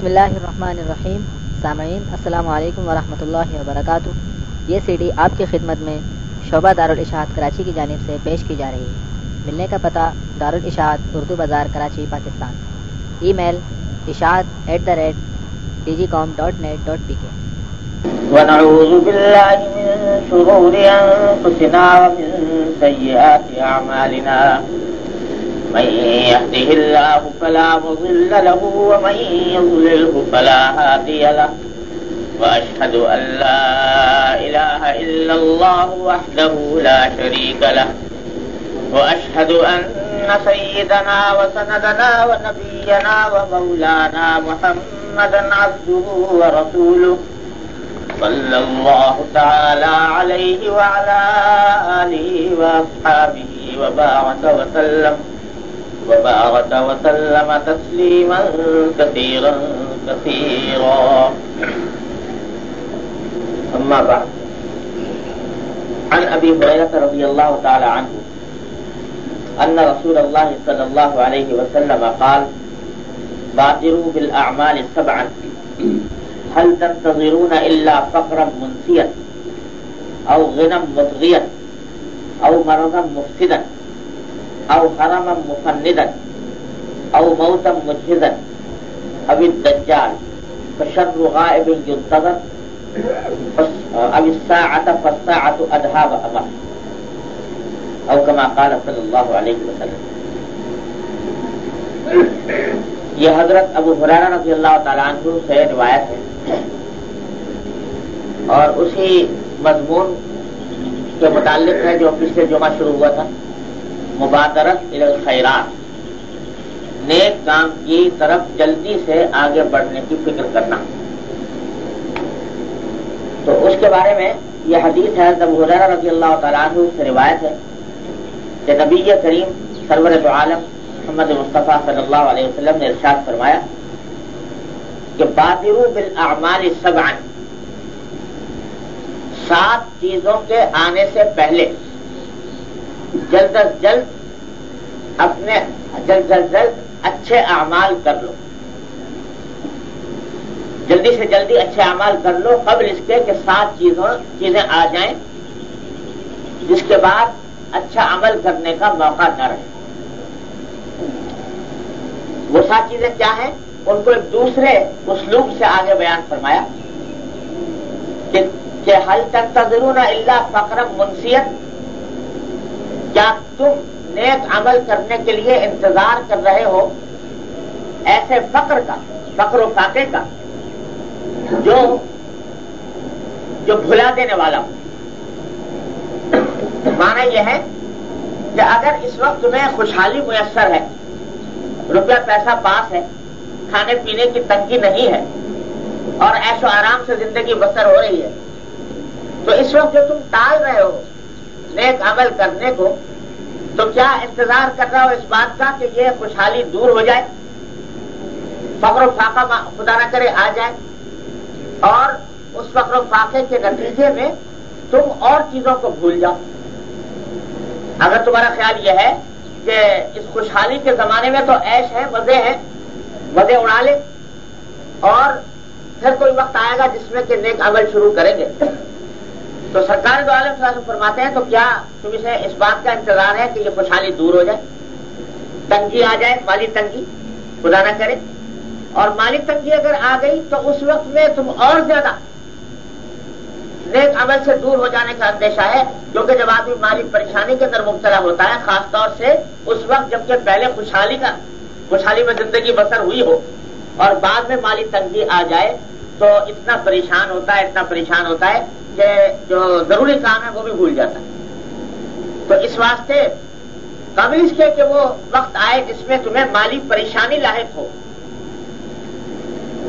بسم اللہ الرحمن الرحیم۔ سامعین، السلام علیکم ورحمۃ اللہ وبرکاتہ۔ یہ سی ڈی آپ کی خدمت میں شعبہ دارالاشاعت کراچی کی جانب سے پیش کی جا رہی ہے۔ ملنے کا پتہ دارالاشاعت اردو بازار کراچی، پاکستان۔ ای میل اشاعت at the rate D G com dot net dot P K. ونعوذ بالله من شرور أنفسنا ومن سيئات أعمالنا من يهده الله فلا مضل له ومن يضلله فلا هادي له. وأشهد أن لا إله إلا الله وحده لا شريك له. وأشهد أن سيدنا وسندنا ونبينا ومولانا محمدا عبده ورسوله صلى الله تعالى عليه وعلى آله وأصحابه وبارك وسلم. وبارك وسلم تسليما كثيرا كثيرا. أما بعد. عن أبي هريرة رضي الله تعالى عنه أن رسول الله صلى الله عليه وسلم قال بادروا بالأعمال سبعا. هل تنتظرون إلا فقرا منسيا أو غنى مطغيا أو مرضا مفسدا؟ او حرما مفندا او موتا مجهزا او الدجال فشر غائب ينتظر او الساعة فالساعة ادهاب امر او كما قال صلی اللہ علیہ وسلم یہ حضرت ابو حرارہ رضی اللہ تعالیٰ عنہ سے روایت ہے اور اسی مضمون کے متعلق ہے جو پچھلے جمعہ شروع ہوا تھا مبادرت الخیرات۔ نیک کام کی طرف جلدی سے آگے بڑھنے کی فکر کرنا۔ تو اس کے بارے میں یہ حدیث ہے، جب حضیر رضی اللہ تعالیٰ عنہ سے روایت ہے کہ نبی کریم سرور عالم محمد مصطفیٰ صلی اللہ علیہ وسلم نے ارشاد فرمایا کہ بادرو بالاعمال سبعن سات چیزوں کے آنے سے پہلے جلد از جلد اپنے جلد از جلد اچھے اعمال کر لو۔ جلدی سے جلدی اچھے اعمال کر لو، قبل اس کے کہ سات چیزوں، چیزیں آ جائیں، جس کے بعد اچھا عمل کرنے کا موقع نہ رہے۔ وہ سات چیزیں کیا ہیں؟ ان کو ایک دوسرے اسلوب سے آگے بیان فرمایا کہ حل تک تجرون اللہ فقرم منصیت کیا تم نیک عمل کرنے کے لیے انتظار کر رہے ہو؟ ایسے فقر کا، فقر و فاقے کا، جو جو بھلا دینے والا ہو۔ مانا یہ ہے کہ اگر اس وقت تمہیں خوشحالی میسر ہے، روپیہ پیسہ پاس ہے، کھانے پینے کی تنگی نہیں ہے، اور ایش و آرام سے زندگی بسر ہو رہی ہے، تو اس وقت جو تم ٹال رہے ہو نیک عمل کرنے کو، تو کیا انتظار کر رہا ہو اس بات کا کہ یہ خوشحالی دور ہو جائے؟ فخر و فاقہ خدا نہ کرے آ جائے۔ اور اس فخر و فاقے کے نتیجے میں تم اور چیزوں کو بھول جاؤ۔ اگر تمہارا خیال یہ ہے کہ اس خوشحالی کے زمانے میں تو ایش ہے، مزے ہیں، مزے اڑا لے۔ اور پھر کوئی وقت آئے گا جس میں کہ نیک عمل شروع کریں گے۔ تو سرکار دو عالم صاحب فرماتے ہیں، تو کیا تم اسے اس بات کا انتظار ہے کہ یہ خوشحالی دور ہو جائے؟ تنگی آ جائے، مالی تنگی، خدا نہ کرے۔ اور مالی تنگی اگر آ گئی تو اس وقت میں تم اور زیادہ نیک عمل سے دور ہو جانے کا اندیشہ ہے، کیونکہ جب آدمی مالی پریشانی کے اندر مبتلا ہوتا ہے، خاص طور سے اس وقت جبکہ پہلے خوشحالی کا، خوشحالی میں زندگی بسر ہوئی ہو اور بعد میں مالی تنگی آ جائے تو اتنا پریشان ہوتا ہے، اتنا پریشان ہوتا ہے کہ جو ضروری کام ہے وہ بھی بھول جاتا ہے۔ تو اس واسطے قبل اس کے کہ وہ وقت آئے جس میں تمہیں مالی پریشانی لاحق ہو۔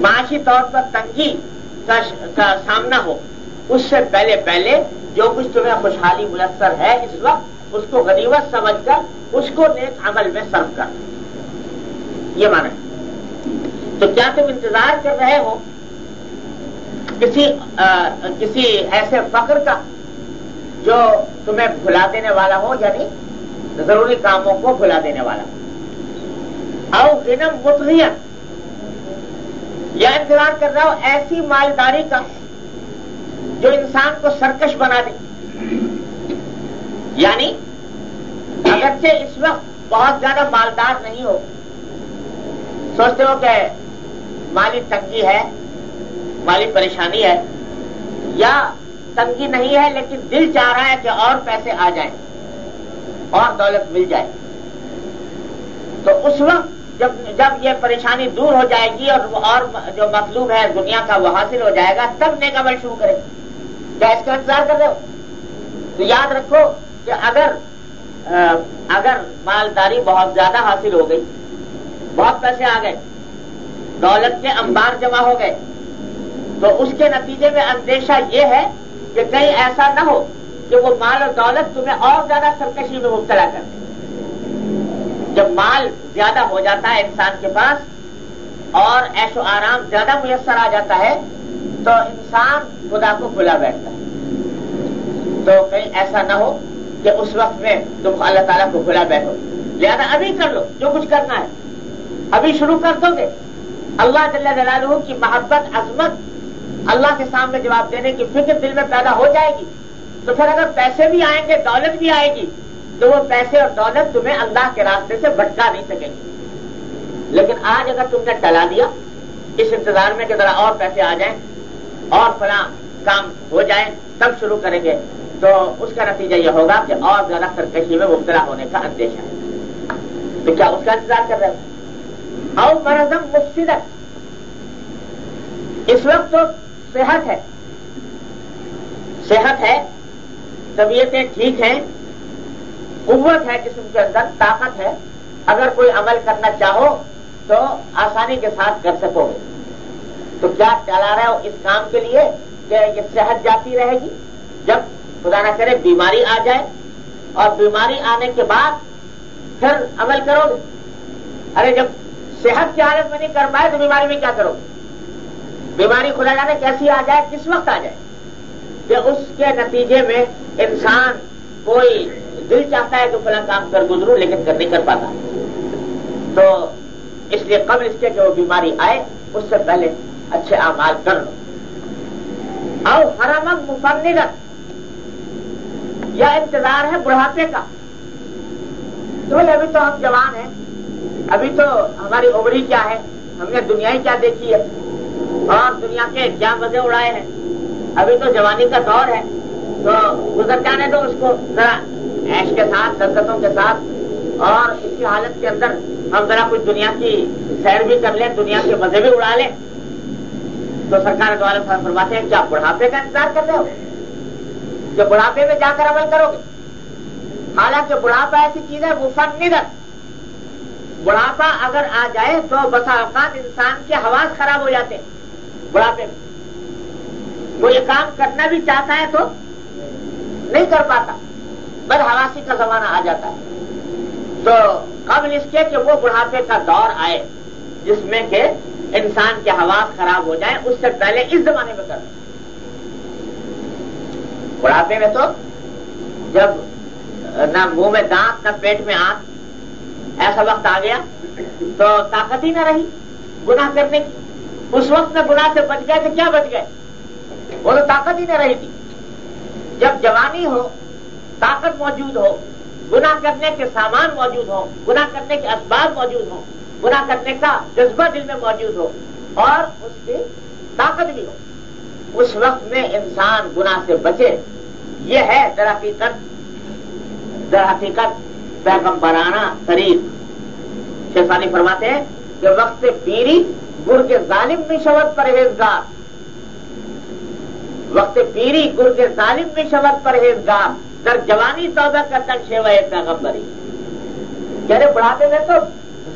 معاشی طور پر تنگی کا سامنا ہو۔ اس سے پہلے پہلے جو کچھ تمہیں خوشحالی میسر ہے اس وقت، اس کو غنیمت سمجھ کر، اس کو نیک عمل میں سرو کر۔ یہ مانا تو کیا تم انتظار کر رہے ہو؟ کسی کسی ایسے فخر کا جو تمہیں بھلا دینے والا ہو یعنی ضروری کاموں کو بھلا دینے والا او غنم مطلع یا انتظار کر رہا ہو ایسی مالداری کا جو انسان کو سرکش بنا دے۔ یعنی اگرچہ اس وقت بہت زیادہ مالدار نہیں ہو، سوچتے ہو کہ مالی تنگی ہے مالی پریشانی ہے یا تنگی نہیں ہے لیکن دل چاہ رہا ہے کہ اور پیسے آ جائیں، اور دولت مل جائے۔ تو اس وقت جب جب یہ پریشانی دور ہو جائے گی اور اور جو مطلوب ہے دنیا کا وہ حاصل ہو جائے گا، تب نیک عمل شروع کرے کیا اس کا انتظار کر رہے ہو۔ تو یاد رکھو کہ اگر اگر مالداری بہت زیادہ حاصل ہو گئی، بہت پیسے آ گئے، دولت کے انبار جمع ہو گئے تو اس کے نتیجے میں اندیشہ یہ ہے کہ کہیں ایسا نہ ہو کہ وہ مال اور دولت تمہیں اور زیادہ سرکشی میں مبتلا کر جب مال زیادہ ہو جاتا ہے انسان کے پاس اور ایش و آرام زیادہ میسر آ جاتا ہے، تو انسان خدا کو کھلا بیٹھتا ہے۔ تو کہیں ایسا نہ ہو کہ اس وقت میں تم اللہ تعالیٰ کو کھلا بیٹھو۔ لہٰذا ابھی کر لو، جو کچھ کرنا ہے۔ ابھی شروع کر دو گے۔ اللہ جل جلالہ کی محبت، عظمت اللہ کے سامنے جواب دینے کی فکر دل میں پیدا ہو جائے گی۔ تو پھر اگر پیسے بھی آئیں گے، دولت بھی آئے گی، تو وہ پیسے اور دولت تمہیں اللہ کے راستے سے بھٹکا نہیں سکیں گے۔ لیکن آج اگر تم نے ٹلا دیا، اس انتظار میں کہ ذرا اور پیسے آ جائیں، اور فلاں کام ہو جائے، تب شروع کریں گے، تو اس کا نتیجہ یہ ہوگا کہ اور زیادہ سرکشی میں مبتلا ہونے کا اندیشہ ہے۔ تو کیا اس کا انتظار کر رہے ہو؟ او مرزم مفصدت اس وقت تو صحت ہے۔ صحت ہے، طبیعتیں ٹھیک ہیں، قوت ہے جسم کے اندر، طاقت ہے۔ اگر کوئی عمل کرنا چاہو تو آسانی کے ساتھ کر سکو گے۔ تو کیا چلا رہے ہو اس کام کے لیے کہ یہ صحت جاتی رہے گی؟ جب خدا نہ کرے بیماری آ جائے اور بیماری آنے کے بعد پھر عمل کرو گے۔ ارے جب صحت کی حالت میں نہیں کر پائے تو بیماری میں کیا کرو گے؟ بیماری خدا جانے کیسی آ جائے، کس وقت آ جائے؟ کہ اس کے نتیجے میں انسان کوئی دل چاہتا ہے کہ فلاں کام کر گزرو لیکن کر نہیں کر پاتا۔ تو اس لیے قبل اس کے کہ وہ بیماری آئے، اس سے پہلے اچھے اعمال کر لو۔ اور حرام مفنگت یا انتظار ہے بڑھاپے کا۔ تو ابھی تو ہم جوان ہیں۔ ابھی تو ہماری عمری کیا ہے؟ ہم نے دنیا ہی کیا دیکھی ہے۔ اور دنیا کے کیا مزے اڑائے ہیں۔ ابھی تو جوانی کا دور ہے۔ تو گزر جانے دو اس کو۔ ذرا ایش کے ساتھ لذتوں کے ساتھ۔ اور اسی حالت کے اندر ہم ذرا کچھ دنیا کی سیر بھی کر لیں، دنیا کے مزے بھی اڑا لیں۔ تو سرکار دوارے فرماتے ہیں، کیا بڑھاپے کا انتظار کر رہے ہو؟ کہ بڑھاپے میں جا کر عمل کرو گے۔ حالانکہ بڑھاپا ایسی چیز ہے، وہ فن بڑھاپا اگر آ جائے تو بسا اوقات انسان کے حواس خراب ہو جاتے ہیں۔ بڑھاپے میں۔ وہ یہ کام کرنا بھی چاہتا ہے تو نہیں کر پاتا۔ بد حواسی کا زمانہ آ جاتا ہے۔ تو قبل اس کے کہ وہ بڑھاپے کا دور آئے، جس میں کہ انسان کے حواس خراب ہو جائے اس سے پہلے اس زمانے میں کرنا بڑھاپے میں تو جب نہ منہ میں دانت، نہ پیٹ میں آنکھ ایسا وقت آ گیا تو طاقت ہی نہ رہی، گناہ کرنے کی۔ اس وقت میں گناہ سے بچ گئے تو کیا بچ گئے؟ وہ تو طاقت ہی نہ رہی تھی۔ جب جوانی ہو، طاقت موجود ہو، گناہ کرنے کے سامان موجود ہو گناہ کرنے کے اسباب موجود ہو گناہ کرنے کا جذبہ دل میں موجود ہو اور اس کی طاقت بھی ہو۔ اس وقت میں انسان گناہ سے بچے، یہ ہے در حقیقت در حقیقت پیغمبرانہ طریق شیفانی فرماتے ہیں کہ وقت پیری گر کے ظالم بھی شبد پرہیزگار۔ وقت پیری گر کے ظالم بھی شبد پرہیزگار۔ در جوانی توبہ کا تن شیوا پیغمبری۔ کہہ رہے بڑھاتے میں تو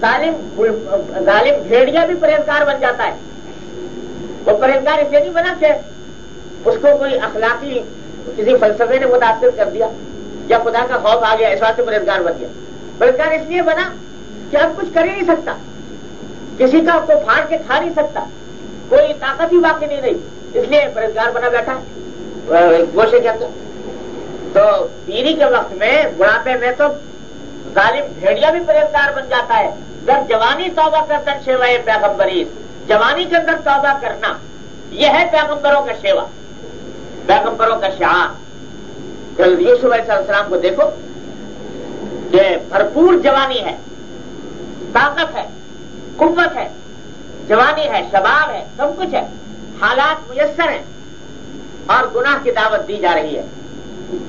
ظالم ظالم بھیڑیا بھی پرہیزگار بن جاتا ہے۔ وہ پرہیزگار اس لیے نہیں بنا کہ اس کو کوئی اخلاقی کسی فلسفے نے متاثر کر دیا۔ یا خدا کا خوف آ گیا، اس بات سے پرہزگار بن گیا۔ پرہزگار اس لیے بنا کہ اب کچھ کر ہی نہیں سکتا۔ کسی کا کو پھاڑ کے کھا نہیں سکتا۔ کوئی طاقت ہی واقع نہیں رہی۔ اس لیے پرہزگار بنا بیٹھا گوشے کے اندر۔ تو پیری کے وقت میں، بڑھاپے میں تو ظالم بھیڑیا بھی پرہزگار بن جاتا ہے۔ جب جوانی توبہ کر دن شیوائے پیغمبری۔ جوانی کے اندر توبہ کرنا، یہ ہے پیغمبروں کا شیوا پیغمبروں کا شعار۔ یوسف علیہ السلام کو دیکھو کہ بھرپور جوانی ہے، طاقت ہے، قوت ہے، جوانی ہے، شباب ہے، سب کچھ ہے، حالات میسر ہیں اور گناہ کی دعوت دی جا رہی ہے۔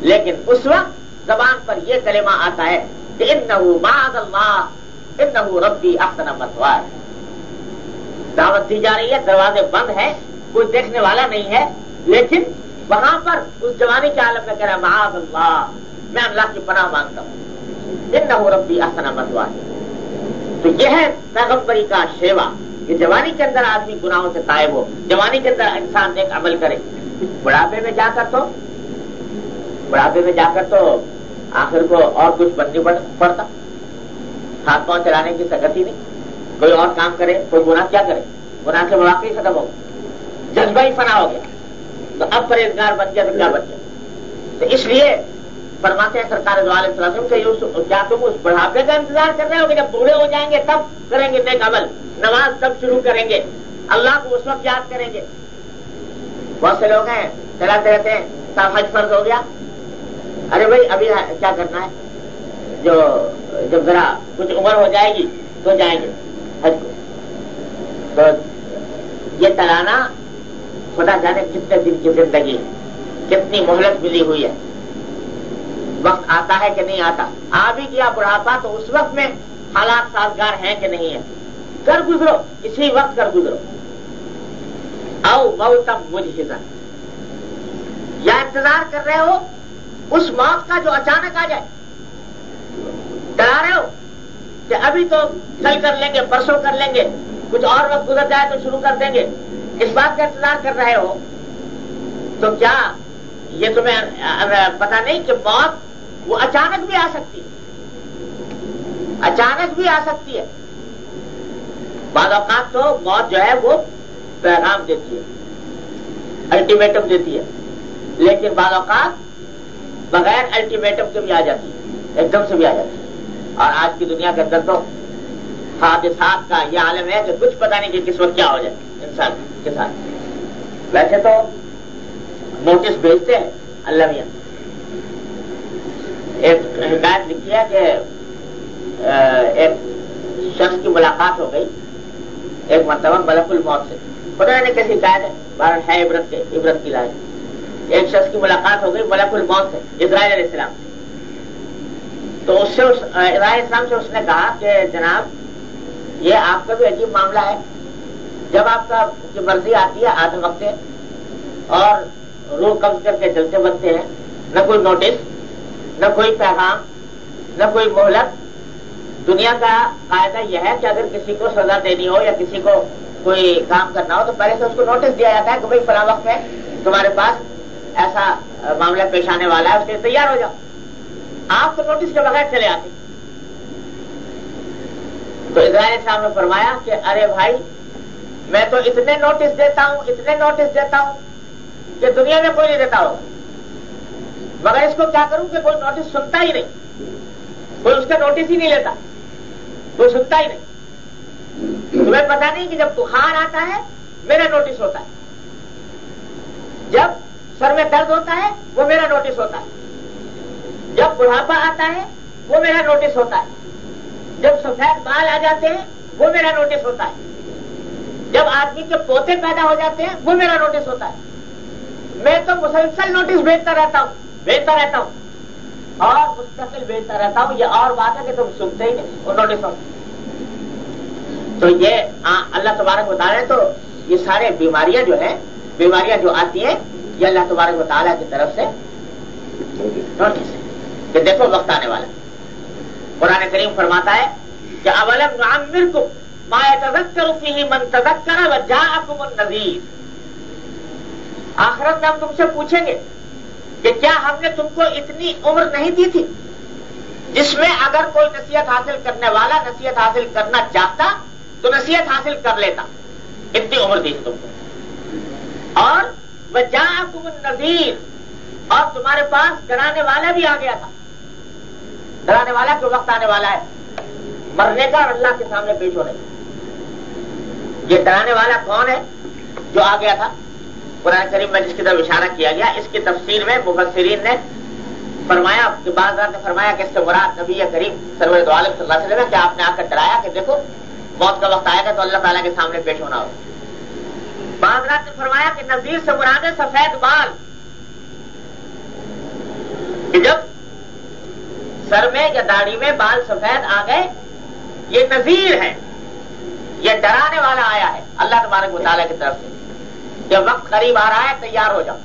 لیکن اس وقت زبان پر یہ کلمہ آتا ہے کہ ان اللہ ان ربی اختنا مسوار دعوت دی جا رہی ہے، دروازے بند ہیں، کوئی دیکھنے والا نہیں ہے، لیکن وہاں پر اس جوانی کے عالم میں کہہ رہا معاذ اللہ، میں اللہ کی پناہ مانگتا ہوں۔ ان ربی اختنا مسوار تو یہ ہے پیغمبری کا شیوا، کہ جوانی کے اندر آدمی گناہوں سے قائب ہو، جوانی کے اندر انسان ایک عمل کرے۔ بڑھاپے میں جا کر تو، بڑھاپے میں جا کر تو آخر کو اور کچھ بننی پڑتا۔ ہاتھ پاؤں چلانے کی سکت نہیں۔ کوئی اور کام کرے، کوئی گناہ کیا کرے؟ گناہ سے مواقع ہی ختم ہو جذبہ ہی فنا ہو گیا۔ تو اب پرہیزگار بن گیا تو کیا بن گیا۔ تو اس لیے فرماتے ہیں سرکار وسلم کہ کیا تم اس بڑھاپے کا انتظار کر رہے ہو کہ جب بوڑھے ہو جائیں گے تب کریں گے نیک عمل، نماز تب شروع کریں گے، اللہ کو اس وقت یاد کریں گے۔ بہت سے لوگ ہیں، چلاتے رہتے ہیں صاحب حج فرض ہو گیا۔ ارے بھائی، ابھی کیا کرنا ہے؟ جو، جب ذرا کچھ عمر ہو جائے گی تو جائیں گے حج کو۔ تو یہ تلانا خدا جانے کتنے دن کی زندگی ہے کتنی مہلت ملی ہوئی ہے۔ وقت آتا ہے کہ نہیں آتا۔ آ بھی گیا بڑھاپا تو اس وقت میں حالات سازگار ہیں کہ نہیں ہے کر گزرو، اسی وقت کر گزرو۔ او بہت مجھ یا انتظار کر رہے ہو، اس موت کا جو اچانک آ جائے۔ ڈرا رہے ہو کہ ابھی تو کل کر لیں گے، پرسوں کر لیں گے۔ کچھ اور وقت گزر جائے تو شروع کر دیں گے۔ اس بات کا انتظار کر رہے ہو تو کیا یہ تمہیں پتا نہیں کہ موت وہ اچانک بھی آ سکتی اچانک بھی آ سکتی ہے۔ بعض اوقات تو موت جو ہے وہ پیغام دیتی ہے الٹیمیٹم دیتی ہے۔ لیکن بعض اوقات بغیر الٹیمیٹم کے بھی آ جاتی ہے، ایک دم سے بھی آ جاتی ہے۔ اور آج کی دنیا کے اندر تو حادثات کا یہ عالم ہے کہ کچھ پتا نہیں کہ کس وقت کیا ہو جائے۔ انسان کے ساتھ۔ ویسے تو نوٹس بھیجتے ہیں اللہ میاں۔ ایک حکایت لکھی ہے کہ ایک شخص کی ملاقات ہو گئی۔ ایک مرتبہ ملک الموت سے۔ پتا نہیں کیسی حکایت ہے۔ بارہ ہے عبرت کے عبرت کی لائن ایک شخص کی ملاقات ہو گئی ملک الموت سے، اسرائیل علیہ السلام۔ تو اس سے اسرائیل اسلام سے اس نے کہا کہ جناب، یہ آپ کا بھی عجیب معاملہ ہے۔ جب آپ کا مرضی آتی ہے آدھے وقت اور روح قبض کر کے چلتے بنتے ہیں، نہ کوئی نوٹس نہ کوئی پیغام، نہ کوئی مہلت۔ دنیا کا قاعدہ یہ ہے کہ اگر کسی کو سزا دینی ہو یا کسی کو کوئی کام کرنا ہو، تو پہلے سے اس کو نوٹس دیا جاتا ہے کہ بھائی فلاں وقت میں تمہارے پاس ایسا معاملہ پیش آنے والا ہے، اس کے لیے تیار ہو جاؤ۔ آپ تو نوٹس کے بغیر چلے آتے۔ تو اسرائیل صاحب نے فرمایا کہ ارے بھائی میں تو اتنے نوٹس دیتا ہوں، اتنے نوٹس دیتا ہوں کہ دنیا میں کوئی نہیں دیتا ہوگا مگر اس کو کیا کروں کہ کوئی نوٹس سنتا ہی نہیں۔ کوئی اس کا نوٹس ہی نہیں لیتا۔ کوئی سنتا ہی نہیں۔ تمہیں پتا نہیں کہ جب بخار آتا ہے، میرا نوٹس ہوتا ہے۔ جب سر میں درد ہوتا ہے، وہ میرا نوٹس ہوتا ہے۔ جب بڑھاپا آتا ہے، وہ میرا نوٹس ہوتا ہے۔ جب سفید بال آ جاتے ہیں، وہ میرا نوٹس ہوتا ہے۔ جب آدمی کے پوتے پیدا ہو جاتے ہیں، وہ میرا نوٹس ہوتا ہے۔ میں تو مسلسل نوٹس بھیجتا رہتا ہوں، بھیجتا رہتا ہوں۔ اور مستقل بھیجتا رہتا ہوں، یہ اور بات ہے کہ تم سنتے ہی نہیں وہ نوٹس تو یہ اللہ تبارک بتا رہے تو یہ سارے بیماریاں جو ہیں، بیماریاں جو آتی ہیں، یہ اللہ تبارک مطالعہ کی طرف سے نوٹس ہے۔ کہ دیکھو، وقت آنے والا قرآن کریم فرماتا ہے کہ اولم نعمر کو مایا تذکر فی من تذکر و جاءکم النذیر آخرت میں ہم تم سے پوچھیں گے کہ کیا ہم نے تم کو اتنی عمر نہیں دی تھی؟ جس میں اگر کوئی نصیحت حاصل کرنے والا نصیحت حاصل کرنا چاہتا تو نصیحت حاصل کر لیتا۔ اتنی عمر دی تم کو۔ اور وہ جا تم اور تمہارے پاس ڈرانے والا بھی آ گیا تھا۔ ڈرانے والا جو وقت آنے والا ہے۔ مرنے کا اور اللہ کے سامنے پیش ہونے کا۔ یہ ڈرانے والا کون ہے جو آ گیا تھا؟ قرآن کریم میں جس کی طرف اشارہ کیا گیا، اس کی تفصیل میں مفسرین نے فرمایا، کہ بعض رات نے فرمایا کہ اس سے مراد نبی کریم سرور عالم صلی اللہ علیہ وسلم کہ آپ نے آ کر ڈرایا کہ دیکھو، موت کا وقت آئے گا تو اللہ تعالیٰ کے سامنے پیش ہونا ہوگا۔ بعض رات نے فرمایا کہ نذیر سے مراد ہے سفید بال۔ کہ جب سر میں یا داڑھی میں بال سفید آ گئے، یہ نذیر ہے یہ ڈرانے والا آیا ہے۔ اللہ تبارک مطالعہ کی طرف سے۔ جب وقت قریب آ رہا ہے، تیار ہو جاؤ۔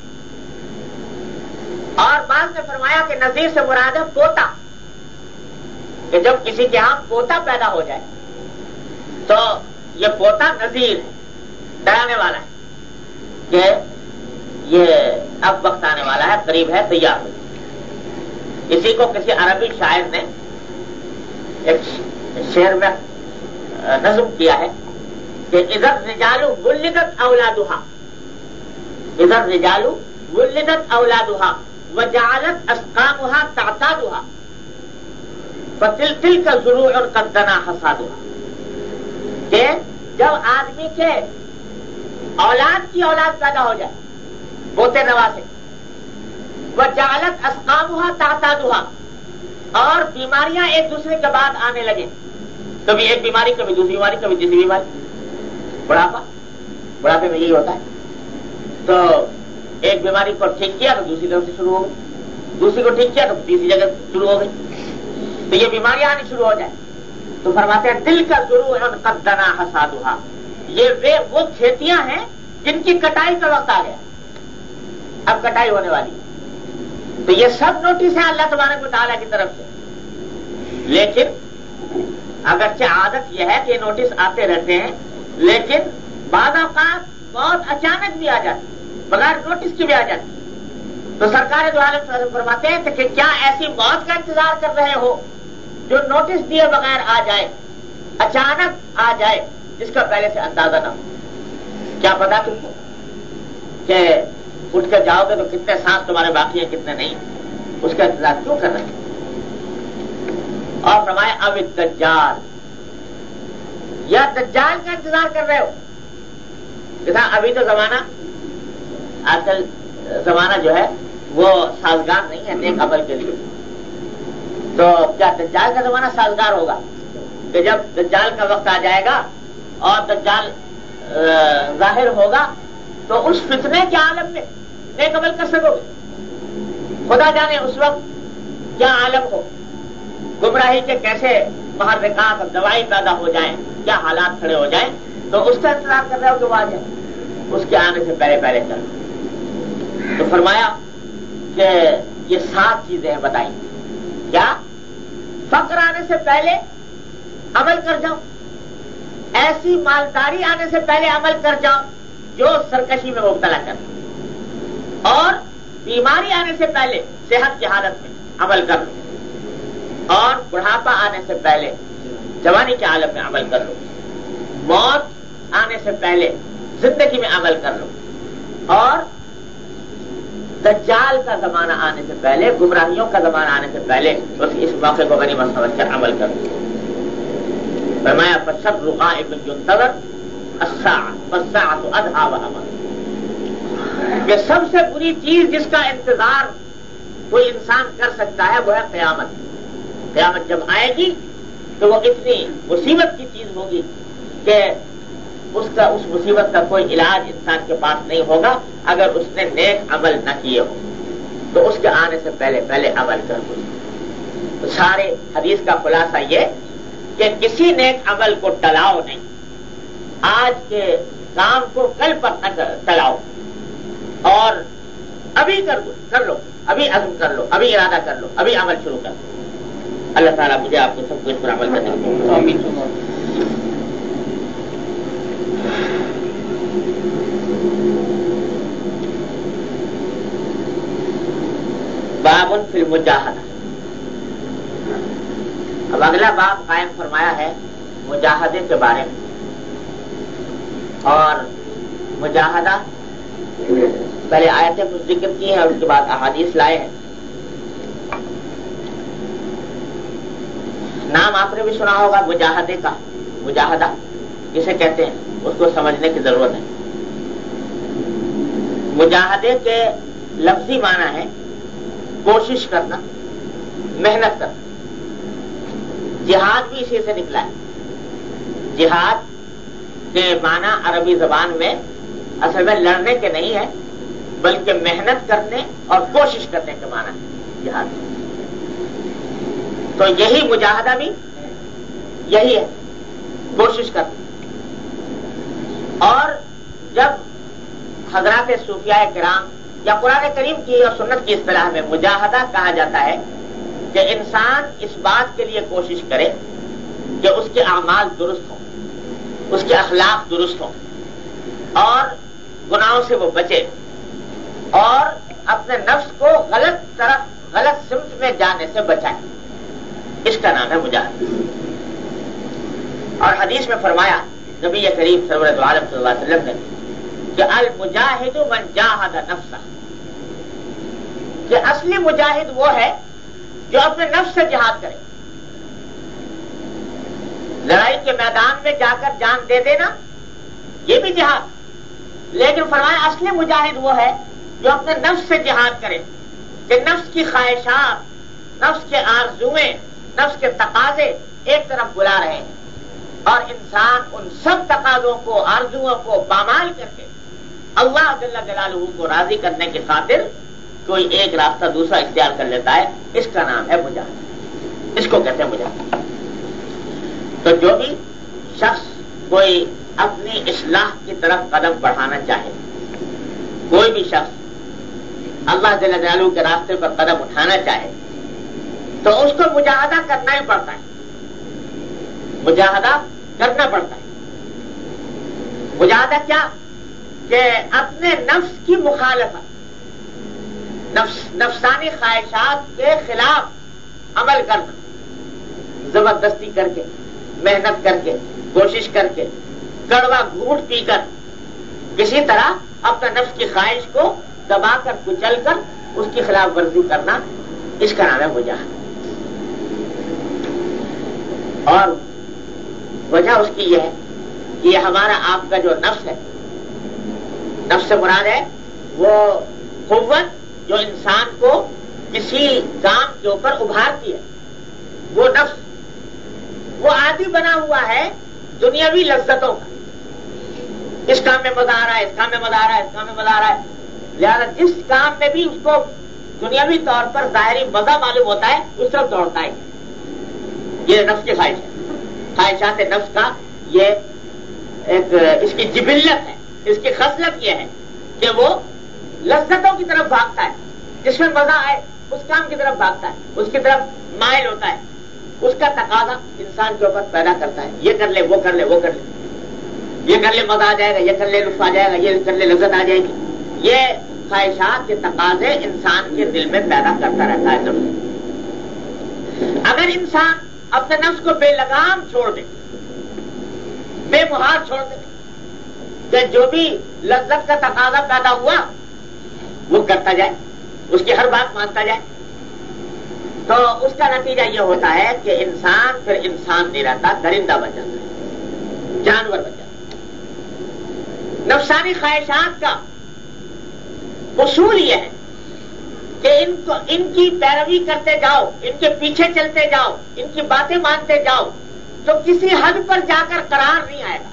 اور بعض نے فرمایا کہ نذیر سے مراد ہے پوتا۔ کہ جب کسی کے ہاں پوتا پیدا ہو جائے، تو یہ پوتا نذیر ہے، ڈرانے والا ہے۔ کہ یہ اب وقت آنے والا ہے، قریب ہے، تیار ہو اسی کو کسی عربی شاعر نے ایک شہر میں نظم کیا ہے کہ ادھر رجالو ولدت اولادہ ادھر رجالو ولدت اولادہ وجعلت اسقامها تعتادها. فتل تل کا ضرور اور قدنا حسادها کہ جب آدمی کے اولاد کی اولاد پیدا ہو جائے، بوتے نوا سے وہ جالت اسقامہ تعتادها اور بیماریاں ایک دوسرے کے بعد آنے لگے کبھی ایک بیماری، کبھی دوسری بیماری، کبھی تیسری بیماری۔ بڑھاپا، بڑھاپے میں یہی ہوتا ہے۔ تو ایک بیماری کو ٹھیک کیا تو دوسری طرف سے شروع ہو گئی۔ دوسری کو ٹھیک کیا تو تیسری جگہ شروع ہو گئی۔ تو یہ بیماریاں آنی شروع ہو جائیں تو فرماتے ہیں، دل کا ضرور قدنا حسادہ یہ وہ کھیتیاں ہیں جن کی کٹائی کا وقت آ گیا۔ اب کٹائی ہونے والی۔ تو یہ سب نوٹس ہے اللہ تبارک مطالعہ کی طرف سے۔ لیکن اگرچہ عادت یہ ہے کہ نوٹس آتے رہتے ہیں، لیکن بعض اوقات بہت اچانک بھی آ جاتی، بغیر نوٹس کی بھی آ جاتی۔ تو سرکار جو عالم فرماتے ہیں کہ کیا ایسی موت کا انتظار کر رہے ہو جو نوٹس دیے بغیر آ جائے، اچانک آ جائے، جس کا پہلے سے اندازہ نہ ہو؟ کیا پتا تم کو کہ اٹھ کر جاؤ گے تو کتنے سانس تمہارے باقی ہیں، کتنے نہیں؟ اس کا انتظار کیوں کر رہے ہیں؟ اور فرمایا، اب دجال۔ یا دجال کا انتظار کر رہے ہو؟ دیکھا ابھی تو زمانہ۔ آج کل زمانہ جو ہے، وہ سازگار نہیں ہے نیک عمل کے لیے۔ تو کیا دجال کا زمانہ سازگار ہوگا؟ کہ جب دجال کا وقت آ جائے گا اور دجال ظاہر ہوگا، تو اس فتنے کے عالم میں نیک عمل کر سکو گے خدا جانے اس وقت کیا عالم ہو۔ گمراہی کے کیسے محرکات اور دوائی پیدا ہو جائیں کیا حالات کھڑے ہو جائیں؟ تو اس کا انتظار کر رہے ہو کہ وہ آ جائے اس کے آنے سے پہلے پہلے چل۔ تو فرمایا کہ یہ سات چیزیں ہیں بتائیں کیا؟ فقر آنے سے پہلے عمل کر جاؤ۔ ایسی مالداری آنے سے پہلے عمل کر جاؤ جو سرکشی میں مبتلا کر۔ اور بیماری آنے سے پہلے صحت کی حالت میں عمل کر۔ لو اور بڑھاپا آنے سے پہلے، جوانی کے عالم میں عمل کر لو۔ موت آنے سے پہلے زندگی میں عمل کر لو۔ اور دجال کا زمانہ آنے سے پہلے، گمراہیوں کا زمانہ آنے سے پہلے، اس اس موقع کو غنی سمجھ کر عمل کر لو۔ فرمایا پسب رخا ابن جو ادھا و عمل یہ سب سے بری چیز جس کا انتظار کوئی انسان کر سکتا ہے، وہ ہے قیامت۔ قیامت جب آئے گی تو وہ اتنی مصیبت کی چیز ہوگی کہ اس کا اس مصیبت کا کوئی علاج انسان کے پاس نہیں ہوگا اگر اس نے نیک عمل نہ کیے ہو تو اس کے آنے سے پہلے پہلے عمل کر دو سارے حدیث کا خلاصہ یہ کہ کسی نیک عمل کو ٹلاؤ نہیں۔ آج کے کام کو کل پر نہ ٹلاؤ۔ اور ابھی کر دو کر لو۔ ابھی عزم کر لو۔ ابھی ارادہ کر لو۔ ابھی عمل شروع کر لو۔ اللہ تعالیٰ مجھے آپ کو سب کچھ پر عمل کرنے بابن فل مجاہدہ اب اگلا باب قائم فرمایا ہے مجاہدے کے بارے میں۔ اور مجاہدہ پہلے آیتیں کچھ ذکر کی ہیں اور اس کے بعد احادیث لائے ہیں۔ نام آپ نے بھی سنا ہوگا، مجاہدے کا، مجاہدہ، جسے کہتے ہیں، اس کو سمجھنے کی ضرورت ہے۔ مجاہدے کے لفظی معنی ہے کوشش کرنا، محنت کرنا۔ جہاد بھی اسی سے نکلا ہے۔ جہاد کے معنی عربی زبان میں اصل میں لڑنے کے نہیں ہے، بلکہ محنت کرنے اور کوشش کرنے کے معنی ہے۔ جہاد۔ تو یہی مجاہدہ بھی یہی ہے۔ کوشش کرنا اور جب حضرات صوفیاء کرام یا قرآن کریم کی اور سنت کی اصطلاح میں مجاہدہ کہا جاتا ہے کہ انسان اس بات کے لیے کوشش کرے کہ اس کے اعمال درست ہوں، اس کے اخلاق درست ہوں اور گناہوں سے وہ بچے اور اپنے نفس کو غلط طرف، غلط سمت میں جانے سے بچائے۔ اس کا نام ہے مجاہد۔ اور حدیث میں فرمایا، نبی کریم سرورت عالم صلی اللہ علیہ وسلم نے، کہ المجاہد من جاہد نفسہ۔ کہ اصلی مجاہد وہ ہے جو اپنے نفس سے جہاد کرے۔ لڑائی کے میدان میں جا کر جان دے دینا، یہ بھی جہاد۔ لیکن فرمایا، اصلی مجاہد وہ ہے جو اپنے نفس سے جہاد کرے، کہ نفس کی خواہشات، نفس کے آرزویں نفس کے تقاضے ایک طرف بلا رہے ہیں اور انسان ان سب تقاضوں کو، آرزوؤں کو پامال کر کے اللہ جل جلالہ کو راضی کرنے کی خاطر کوئی ایک راستہ دوسرا اختیار کر لیتا ہے۔ اس کا نام ہے مجاہد اس کو کہتے ہیں مجاہد تو جو بھی شخص کوئی اپنی اصلاح کی طرف قدم بڑھانا چاہے، کوئی بھی شخص اللہ جل جلالہ کے راستے پر قدم اٹھانا چاہے تو اس کو مجاہدہ کرنا ہی پڑتا ہے۔ مجاہدہ کرنا پڑتا ہے۔ مجاہدہ کیا؟ کہ اپنے نفس کی مخالفت، نفس، نفسانی خواہشات کے خلاف عمل کرنا، زبردستی کر کے، محنت کر کے، کوشش کر کے، کڑوا گھوٹ پی کر، کسی طرح اپنے نفس کی خواہش کو دبا کر، کچل کر، اس کی خلاف ورزی کرنا، اس کا نام ہے مجاہد اور وجہ اس کی یہ ہے کہ یہ ہمارا آپ کا جو نفس ہے، نفس سے مراد ہے، وہ قوت جو انسان کو کسی کام کے اوپر ابھارتی ہے۔ وہ نفس، وہ عادی بنا ہوا ہے دنیاوی لذتوں کا۔ اس کام میں مزہ آ رہا ہے، اس کام میں مزہ آ رہا ہے، اس کام میں مزہ آ رہا ہے۔ لہٰذا جس کام میں بھی اس کو دنیاوی طور پر ظاہری مزہ معلوم ہوتا ہے، اس طرف دوڑتا ہے۔ یہ نفس کی خواہش ہے خواہشات نفس کا یہ ایک، اس کی جبلت ہے، اس کی خصلت یہ ہے کہ وہ لذتوں کی طرف بھاگتا ہے۔ جس میں مزہ آئے، اس کام کی طرف بھاگتا ہے، اس کی طرف مائل ہوتا ہے۔ اس کا تقاضا انسان کے اوپر پیدا کرتا ہے۔ یہ کر لے، وہ کر لے، وہ کر لے۔ یہ کر لے مزہ آ جائے گا، یہ کر لے لطف آ جائے گا، یہ کر لے لذت آ جائے گی۔ یہ خواہشات کے تقاضے انسان کے دل میں پیدا کرتا رہتا ہے۔ اگر انسان اپنے نفس کو بے لگام چھوڑ دے، بے مہار چھوڑ دے۔ کہ جو بھی لذت کا تقاضا پیدا ہوا، وہ کرتا جائے، اس کی ہر بات مانتا جائے۔ تو اس کا نتیجہ یہ ہوتا ہے کہ انسان پھر انسان نہیں رہتا، درندہ بن جاتا ہے، جانور بن جاتا ہے۔ نفسانی خواہشات کا اصول یہ ہے کہ ان کو ان کی پیروی کرتے جاؤ، ان کے پیچھے چلتے جاؤ، ان کی باتیں مانتے جاؤ، تو کسی حد پر جا کر قرار نہیں آئے گا۔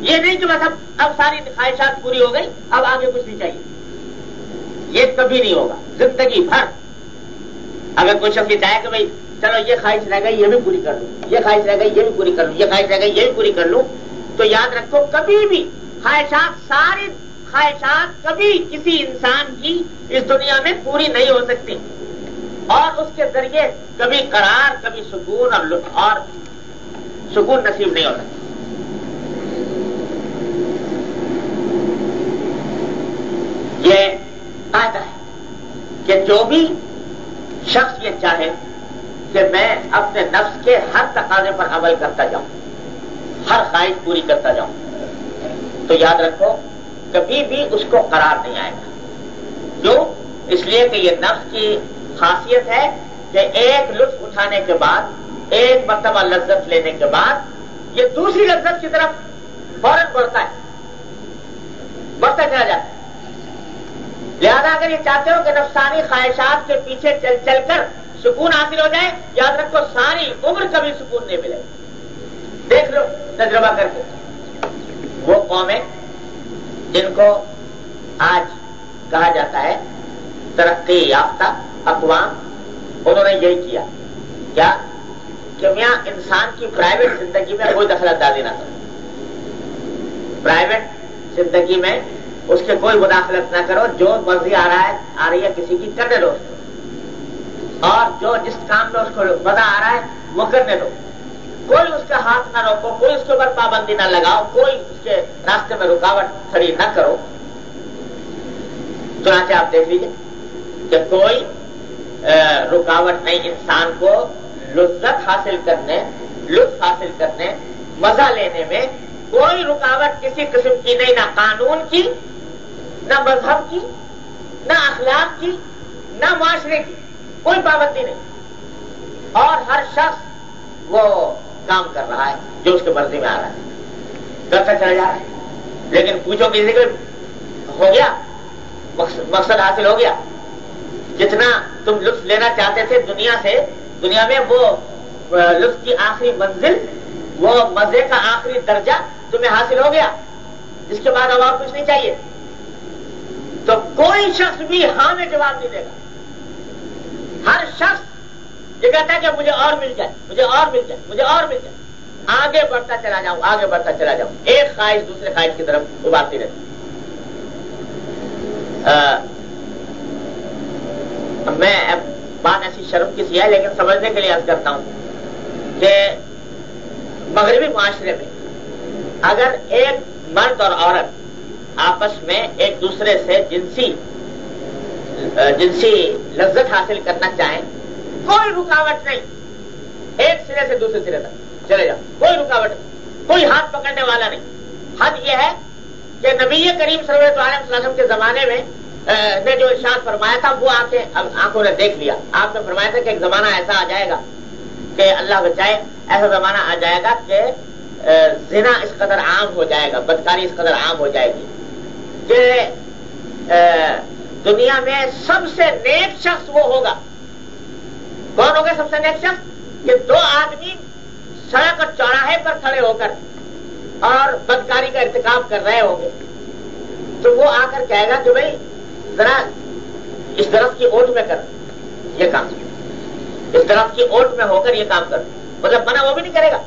یہ نہیں کہ بس اب اب ساری خواہشات پوری ہو گئی، اب آگے کچھ نہیں چاہیے۔ یہ کبھی نہیں ہوگا، زندگی بھر۔ اگر کوئی شخص یہ چاہے کہ بھائی، چلو یہ خواہش رہ گئی، یہ بھی پوری کر لوں۔ یہ خواہش رہ گئی، یہ بھی پوری کر لوں۔ یہ خواہش رہ گئی، یہ بھی پوری کر لوں۔ تو یاد رکھو، کبھی بھی خواہشات ساری خواہشات کبھی کسی انسان کی اس دنیا میں پوری نہیں ہو سکتی۔ اور اس کے ذریعے کبھی قرار، کبھی سکون اور اور سکون نصیب نہیں ہو سکتا۔ یہ قاعدہ ہے کہ جو بھی شخص یہ چاہے کہ میں اپنے نفس کے ہر تقاضے پر عمل کرتا جاؤں، ہر خواہش پوری کرتا جاؤں۔ تو یاد رکھو کبھی بھی اس کو قرار نہیں آئے گا۔ کیوں؟ اس لیے کہ یہ نفس کی خاصیت ہے کہ ایک لطف اٹھانے کے بعد، ایک مرتبہ لذت لینے کے بعد، یہ دوسری لذت کی طرف فوراً بڑھتا ہے۔ بڑھتا چلا جاتا ہے۔ لہذا اگر یہ چاہتے ہو کہ نفسانی خواہشات کے پیچھے چل چل کر سکون حاصل ہو جائے، یاد رکھو ساری عمر کبھی سکون نہیں ملے دیکھ لو تجربہ کر کے۔ وہ قومیں جن کو آج کہا جاتا ہے، ترقی یافتہ، اقوام، انہوں نے یہی کیا۔ کیا؟ کہ میاں انسان کی پرائیویٹ زندگی میں کوئی دخل اندازی نہ کرو پرائیویٹ زندگی میں اس کے کوئی مداخلت نہ کرو، جو مرضی آ رہا ہے، آ رہی ہے کسی کی، کرنے دو اور جو جس کام میں اس کو مزہ آ رہا ہے، وہ کرنے دو۔ کوئی اس کا ہاتھ نہ روکو، کوئی اس کے اوپر پابندی نہ لگاؤ، کوئی اس کے راستے میں رکاوٹ کھڑی نہ کرو۔ چنانچہ آپ دیکھ لیجیے کہ کوئی رکاوٹ نہیں، انسان کو لذت حاصل کرنے، لطف حاصل کرنے، مزہ لینے میں کوئی رکاوٹ کسی قسم کی نہیں، نہ قانون کی، نہ مذہب کی، نہ اخلاق کی، نہ معاشرے کی، کوئی پابندی نہیں۔ اور ہر شخص وہ کام کر رہا ہے، جو اس کے مرضی میں آ رہا ہے۔ کرتا چلا جا رہا ہے۔ لیکن پوچھو کسی کو ہو گیا؟ مقصد حاصل ہو گیا؟ جتنا تم لطف لینا چاہتے تھے دنیا سے، دنیا میں وہ لطف کی آخری منزل، وہ مزے کا آخری درجہ تمہیں حاصل ہو گیا۔ جس کے بعد اب آپ کچھ نہیں چاہیے۔ تو کوئی شخص بھی ہاں میں جواب نہیں دے گا۔ ہر شخص یہ کہتا ہے کہ مجھے اور مل جائے، مجھے اور مل جائے، مجھے اور مل جائے۔ آگے بڑھتا چلا جاؤں، آگے بڑھتا چلا جاؤں۔ ایک خواہش دوسرے خواہش کی طرف ابارتی رہتی۔ میں بات ایسی شرم کی سی ہے، لیکن سمجھنے کے لیے عرض کرتا ہوں کہ مغربی معاشرے میں اگر ایک مرد اور عورت آپس میں ایک دوسرے سے جنسی جنسی لذت حاصل کرنا چاہیں کوئی رکاوٹ نہیں۔ ایک سرے سے دوسرے سرے تک۔ چلے جاؤ۔ کوئی رکاوٹ نہیں۔ کوئی ہاتھ پکڑنے والا نہیں۔ حد یہ ہے کہ نبی کریم صلی اللہ علیہ وسلم کے زمانے میں نے جو ارشاد فرمایا تھا، وہ آنکھیں آنکھوں نے دیکھ لیا۔ آپ نے فرمایا تھا کہ ایک زمانہ ایسا آ جائے گا کہ اللہ بچائے، ایسا زمانہ آ جائے گا کہ زنا اس قدر عام ہو جائے گا، بدکاری اس قدر عام ہو جائے گی کہ دنیا میں سب سے نیک شخص وہ ہوگا۔ کون ہوگا سب سے نیک شخص کہ دو آدمی سڑک اور چوراہے پر کھڑے ہو کر اور بدکاری کا ارتکاب کر رہے ہوں گے۔ تو وہ آ کر کہے گا کہ بھائی، ذرا اس درخت کی اوٹ میں کر، یہ کام۔ اس درخت کی اوٹ میں ہو کر یہ کام کر۔ مطلب منع وہ بھی نہیں کرے گا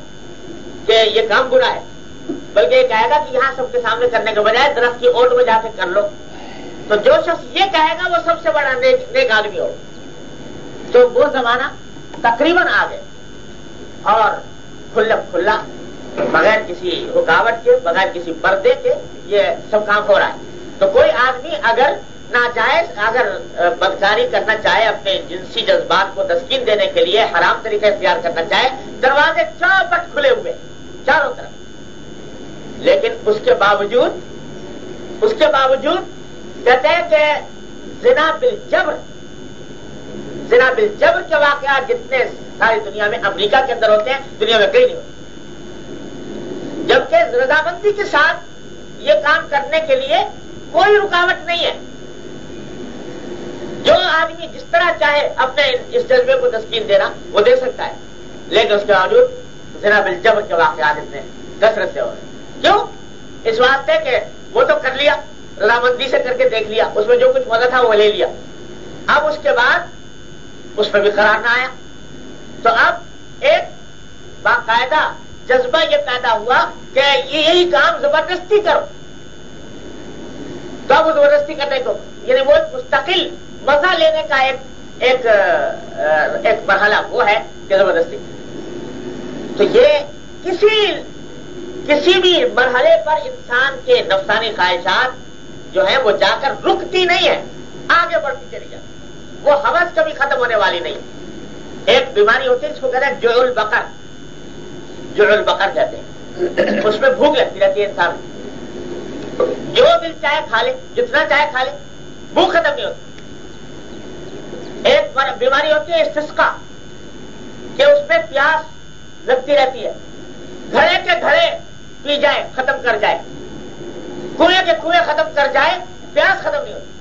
کہ یہ کام برا ہے، بلکہ یہ کہے گا کہ یہاں سب کے سامنے کرنے کے بجائے درخت کی اوٹ میں جا کے کر لو۔ تو جو شخص یہ کہے گا وہ سب سے بڑا نیک آدمی ہو۔ تو وہ زمانہ تقریباً آ گئے اور کھلا کھلا، بغیر کسی رکاوٹ کے، بغیر کسی پردے کے یہ سب کام ہو رہا ہے۔ تو کوئی آدمی اگر ناجائز، اگر بدکاری کرنا چاہے، اپنے جنسی جذبات کو تسکین دینے کے لیے حرام طریقے اختیار کرنا چاہے، دروازے چوپٹ کھلے ہوئے چاروں طرف۔ لیکن اس کے باوجود، اس کے باوجود کہتے ہیں کہ زنا بل جبر زنا جبر کے واقعات جتنے ساری دنیا میں امریکہ کے اندر ہوتے ہیں، دنیا میں کہیں نہیں ہوتے۔ جبکہ رضامندی کے ساتھ یہ کام کرنے کے لیے کوئی رکاوٹ نہیں ہے۔ جو آدمی جس طرح چاہے اپنے اس جذبے کو تسکین دینا، وہ دے سکتا ہے۔ لیکن اس کے باوجود ذرا بل کے واقعات اتنے کثرت سے ہو رہے کیوں؟ اس واسطے کہ وہ تو کر لیا رامندی سے کر کے دیکھ لیا، اس میں جو کچھ مدد تھا وہ لے لیا۔ اب اس کے بعد اس پہ بھی قرار نہ آیا۔ تو اب ایک باقاعدہ جذبہ یہ پیدا ہوا کہ یہی کام زبردستی کرو۔ تو اب وہ زبردستی کرنے کو یعنی وہ مستقل مزہ لینے کا ایک ایک ایک مرحلہ وہ ہے کہ زبردستی۔ تو یہ کسی کسی بھی مرحلے پر انسان کے نفسانی خواہشات جو ہے وہ جا کر رکتی نہیں ہے آگے بڑھتی چلی جاتی وہ حوث کبھی ختم ہونے والی نہیں۔ ایک بیماری ہوتی ہے جس کو کہتے ہیں جو البکر جو البکر کہتے ہیں۔ اس میں بھوک لگتی رہتی ہے انسان۔ جو دل چاہے کھا لے، جتنا چاہے کھا لے، بھوک ختم نہیں ہوتی۔ ایک بیماری ہوتی ہے کہ اس میں پیاس لگتی رہتی ہے۔ گھڑے کے گھڑے پی جائے، ختم کر جائے۔ کنویں کے کنویں ختم کر جائے، پیاس ختم نہیں ہوتی۔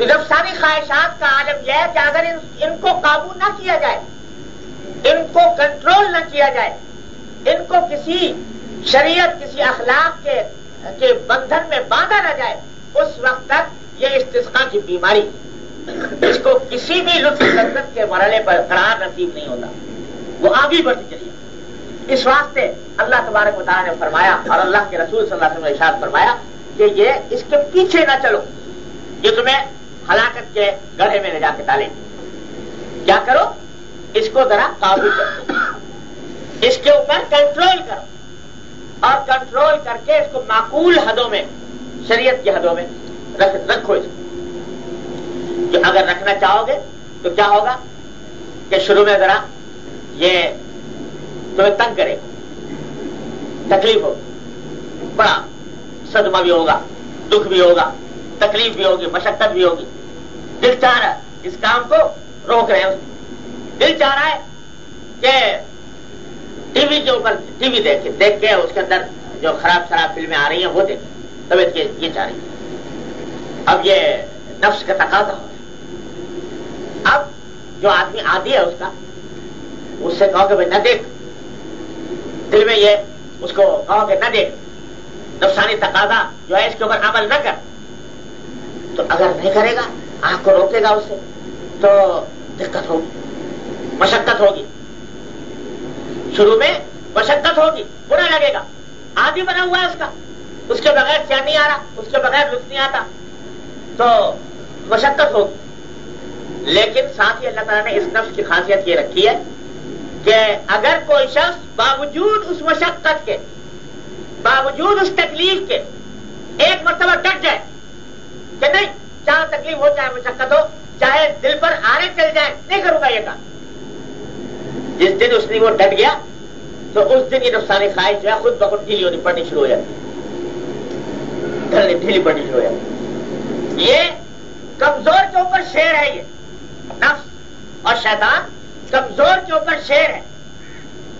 تو جب ساری خواہشات کا عالم یہ ہے کہ اگر ان کو قابو نہ کیا جائے، ان کو کنٹرول نہ کیا جائے، ان کو کسی شریعت، کسی اخلاق کے بندھن میں باندھا نہ جائے، اس وقت تک یہ استثقاء کی بیماری اس کو کسی بھی لطف لذت کے مرحلے پر قرار نصیب نہیں ہوتا۔ وہ آگے بڑھتی چلیے۔ اس واسطے اللہ تبارک مطالعہ نے فرمایا اور اللہ کے رسول صلی اللہ علیہ وسلم نے ارشاد فرمایا کہ یہ اس کے پیچھے نہ چلو۔ یہ تمہیں ہلاکت کے گڑھے میں لے جا کے ڈالیں۔ کیا کرو؟ اس کو ذرا قابو کرو۔ اس کے اوپر کنٹرول کرو۔ اور کنٹرول کر کے اس کو معقول حدوں میں، شریعت کی حدوں میں رکھو اس کو۔ اگر رکھنا چاہو گے تو کیا ہوگا؟ کہ شروع میں ذرا یہ تمہیں تنگ کرے۔ تکلیف ہو۔ بڑا صدمہ بھی ہوگا، دکھ بھی ہوگا۔ تکلیف بھی ہوگی، مشقت بھی ہوگی۔ دل چاہ رہا ہے، اس کام کو روک رہے ہیں۔ دل چاہ رہا ہے کہ ٹی وی کے اوپر ٹی وی دیکھ کے دیکھ کے اس کے اندر جو خراب خراب فلمیں آ رہی ہیں، وہ دیکھ۔ طبیعت یہ چاہ رہی ہے اب یہ نفس کا تقاضا ہو رہا ہے۔ اب جو آدمی آدھی ہے اس کا، اس سے کہو کہ بھائی نہ دیکھ۔ دل میں یہ، اس کو کہو کہ نہ دیکھ۔ نفسانی تقاضا جو ہے، اس کے اوپر عمل نہ کر۔ تو اگر نہیں کرے گا، آنکھ کو روکے گا اس سے تو دقت ہوگی، مشقت ہوگی۔ شروع میں مشقت ہوگی، برا لگے گا۔ آدھی بنا ہوا ہے اس کا۔ اس کے بغیر کیا نہیں آ رہا، اس کے بغیر لطف نہیں آتا۔ تو مشقت ہوگی۔ لیکن ساتھ ہی اللہ تعالیٰ نے اس نفس کی خاصیت یہ رکھی ہے کہ اگر کوئی شخص باوجود اس مشقت کے، باوجود اس تکلیف کے ایک مرتبہ ڈٹ جائے کہ نہیں چاہے تکلیف ہو چاہے مشقت ہو، چاہے دل پر آرے چل جائے، نہیں کروں گا یہ کام۔ جس دن اس نے وہ ڈٹ گیا، تو اس دن یہ نفسانی خواہش جو ہے، خود بخود ڈھیلی ہونی پڑنی شروع ہو جاتی۔ ڈھیلی پڑنی شروع ہو جاتی۔ یہ کمزور کے اوپر شیر ہے یہ۔ نفس اور شیطان کمزور کے اوپر شیر ہے۔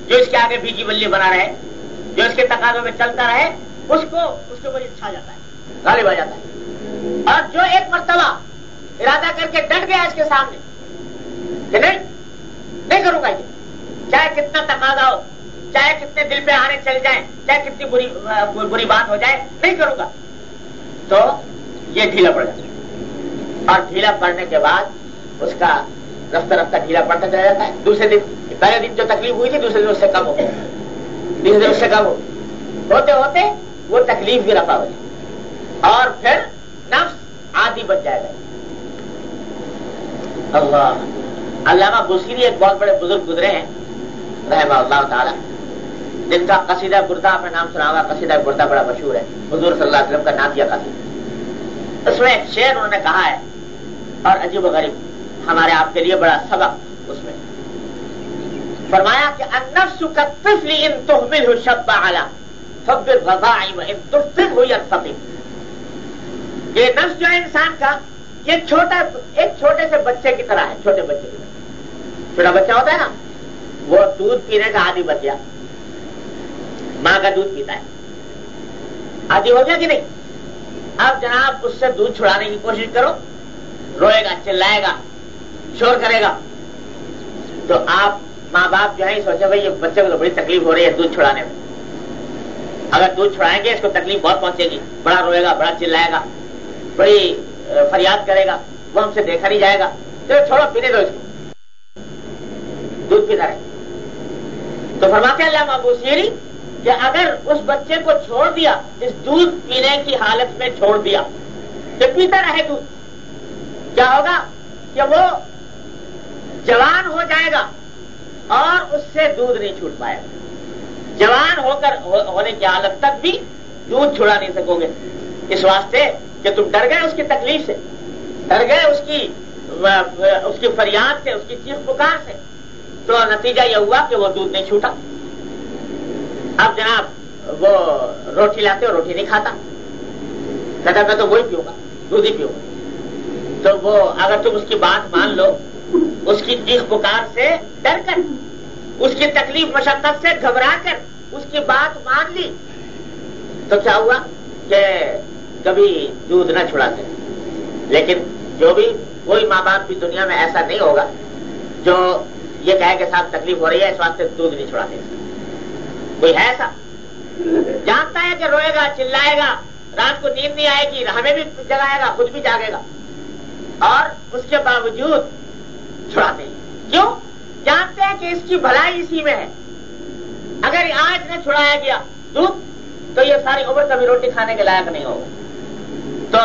جو اس کے آگے بیجی بلی بنا رہے، جو اس کے تقاضوں میں چلتا رہے، اس کو، اس کے اوپر چھا جاتا ہے، غالب آ جاتا ہے۔ اور جو ایک مرتبہ ارادہ کر کے ڈٹ گیا اس کے سامنے، کہ نہیں نہیں کروں گا یہ۔ چاہے کتنا تقاضا ہو، چاہے کتنے دل پہ آنے چل جائیں، چاہے کتنی بری بری بات ہو جائے، نہیں کروں گا۔ تو یہ ڈھیلا پڑ جاتا اور ڈھیلا پڑنے کے بعد اس کا رفتہ رفتہ ڈھیلا پڑتا چلا جاتا ہے۔ دوسرے دن، پہلے دن جو تکلیف ہوئی تھی، دوسرے دن اس سے کم ہو دوسرے دن اس سے کم ہو ہوتے ہوتے وہ تکلیف بھی رفا ہو جائے اور پھر نفس آدھی بچ جائے گا۔ اللہ، علامہ بسری ایک بہت بڑے بزرگ گزرے ہیں، رحمہ اللہ تعالیٰ۔ جن کا قصیدہ بردا اپنا نام سنا ہوا قصیدہ بردا بڑا مشہور ہے۔ حضور صلی اللہ علیہ وسلم کا نام کیا قصیدہ اس میں ایک شعر انہوں نے کہا ہے، اور عجیب و غریب، ہمارے آپ کے لیے بڑا سبق اس میں۔ فرمایا کہ النفس کا ان تحمل شب اعلیٰ فبر غذائی و ان تفل یہ نفس جو ہے انسان کا، یہ چھوٹا، ایک چھوٹے سے بچے کی طرح ہے، چھوٹے بچے کی طرح۔ چھوٹا بچہ ہوتا ہے نا، وہ دودھ پینے کا آدھی بچ گیا۔ ماں کا دودھ پیتا ہے۔ آدھی ہو گیا کہ نہیں؟ اب جناب اس سے دودھ چھڑانے کی کوشش کرو۔ روئے گا، چلائے گا، شور کرے گا۔ تو آپ ماں باپ جو ہے سوچے بھائی، یہ بچے کو تو بڑی تکلیف ہو رہی ہے دودھ چھڑانے میں۔ اگر دودھ چھڑائیں گے، اس کو تکلیف بہت پہنچے گی۔ بڑا روئے گا، بڑا چلائے گا۔ بڑی فریاد کرے گا، وہ ہم سے دیکھا نہیں جائے گا۔ چلو چھوڑو، پینے دو اس کو۔ دودھ پیتا رہے تو فرماتے اللہ محبوس یہ کہ اگر اس بچے کو چھوڑ دیا، اس دودھ پینے کی حالت میں چھوڑ دیا کہ پیتا رہے دودھ؟ کیا ہوگا کہ وہ جوان ہو جائے گا اور اس سے دودھ نہیں چھوٹ پائے گا۔ جوان ہو کر ہونے کی حالت تک بھی دودھ چھڑا نہیں سکو گے۔ اس واسطے کہ تم ڈر گئے اس کی تکلیف سے، ڈر گئے اس کی اس کی فریاد سے، اس کی چیخ پکار سے۔ تو نتیجہ یہ ہوا کہ وہ دودھ نہیں چھوٹا۔ اب جناب، وہ روٹی لاتے ہو روٹی نہیں کھاتا۔ کہتا میں تو وہی پیوں گا، دودھ ہی پیوں گا۔ تو وہ اگر تم اس کی بات مان لو، اس کی چیخ پکار سے ڈر کر، اس کی تکلیف مشقت سے گھبرا کر، اس کی بات مان لی، تو کیا ہوا کہ کبھی دودھ نہ چھڑاتے۔ لیکن جو بھی کوئی ماں باپ بھی دنیا میں ایسا نہیں ہوگا جو یہ کہے کہ صاحب تکلیف ہو رہی ہے، اس واسطے دودھ نہیں چھڑاتے۔ کوئی ہے ایسا؟ جانتا ہے کہ روئے گا، چلائے گا، رات کو نیند نہیں آئے گی، ہمیں بھی جگائے گا، خود بھی جاگے گا۔ اور اس کے باوجود چھڑاتے ہیں۔ کیوں؟ جانتے ہیں کہ اس کی بھلائی اسی میں ہے۔ اگر آج نہ چھڑایا گیا دودھ، تو یہ ساری عمر کبھی روٹی کھانے کے لائق نہیں ہوگا۔ تو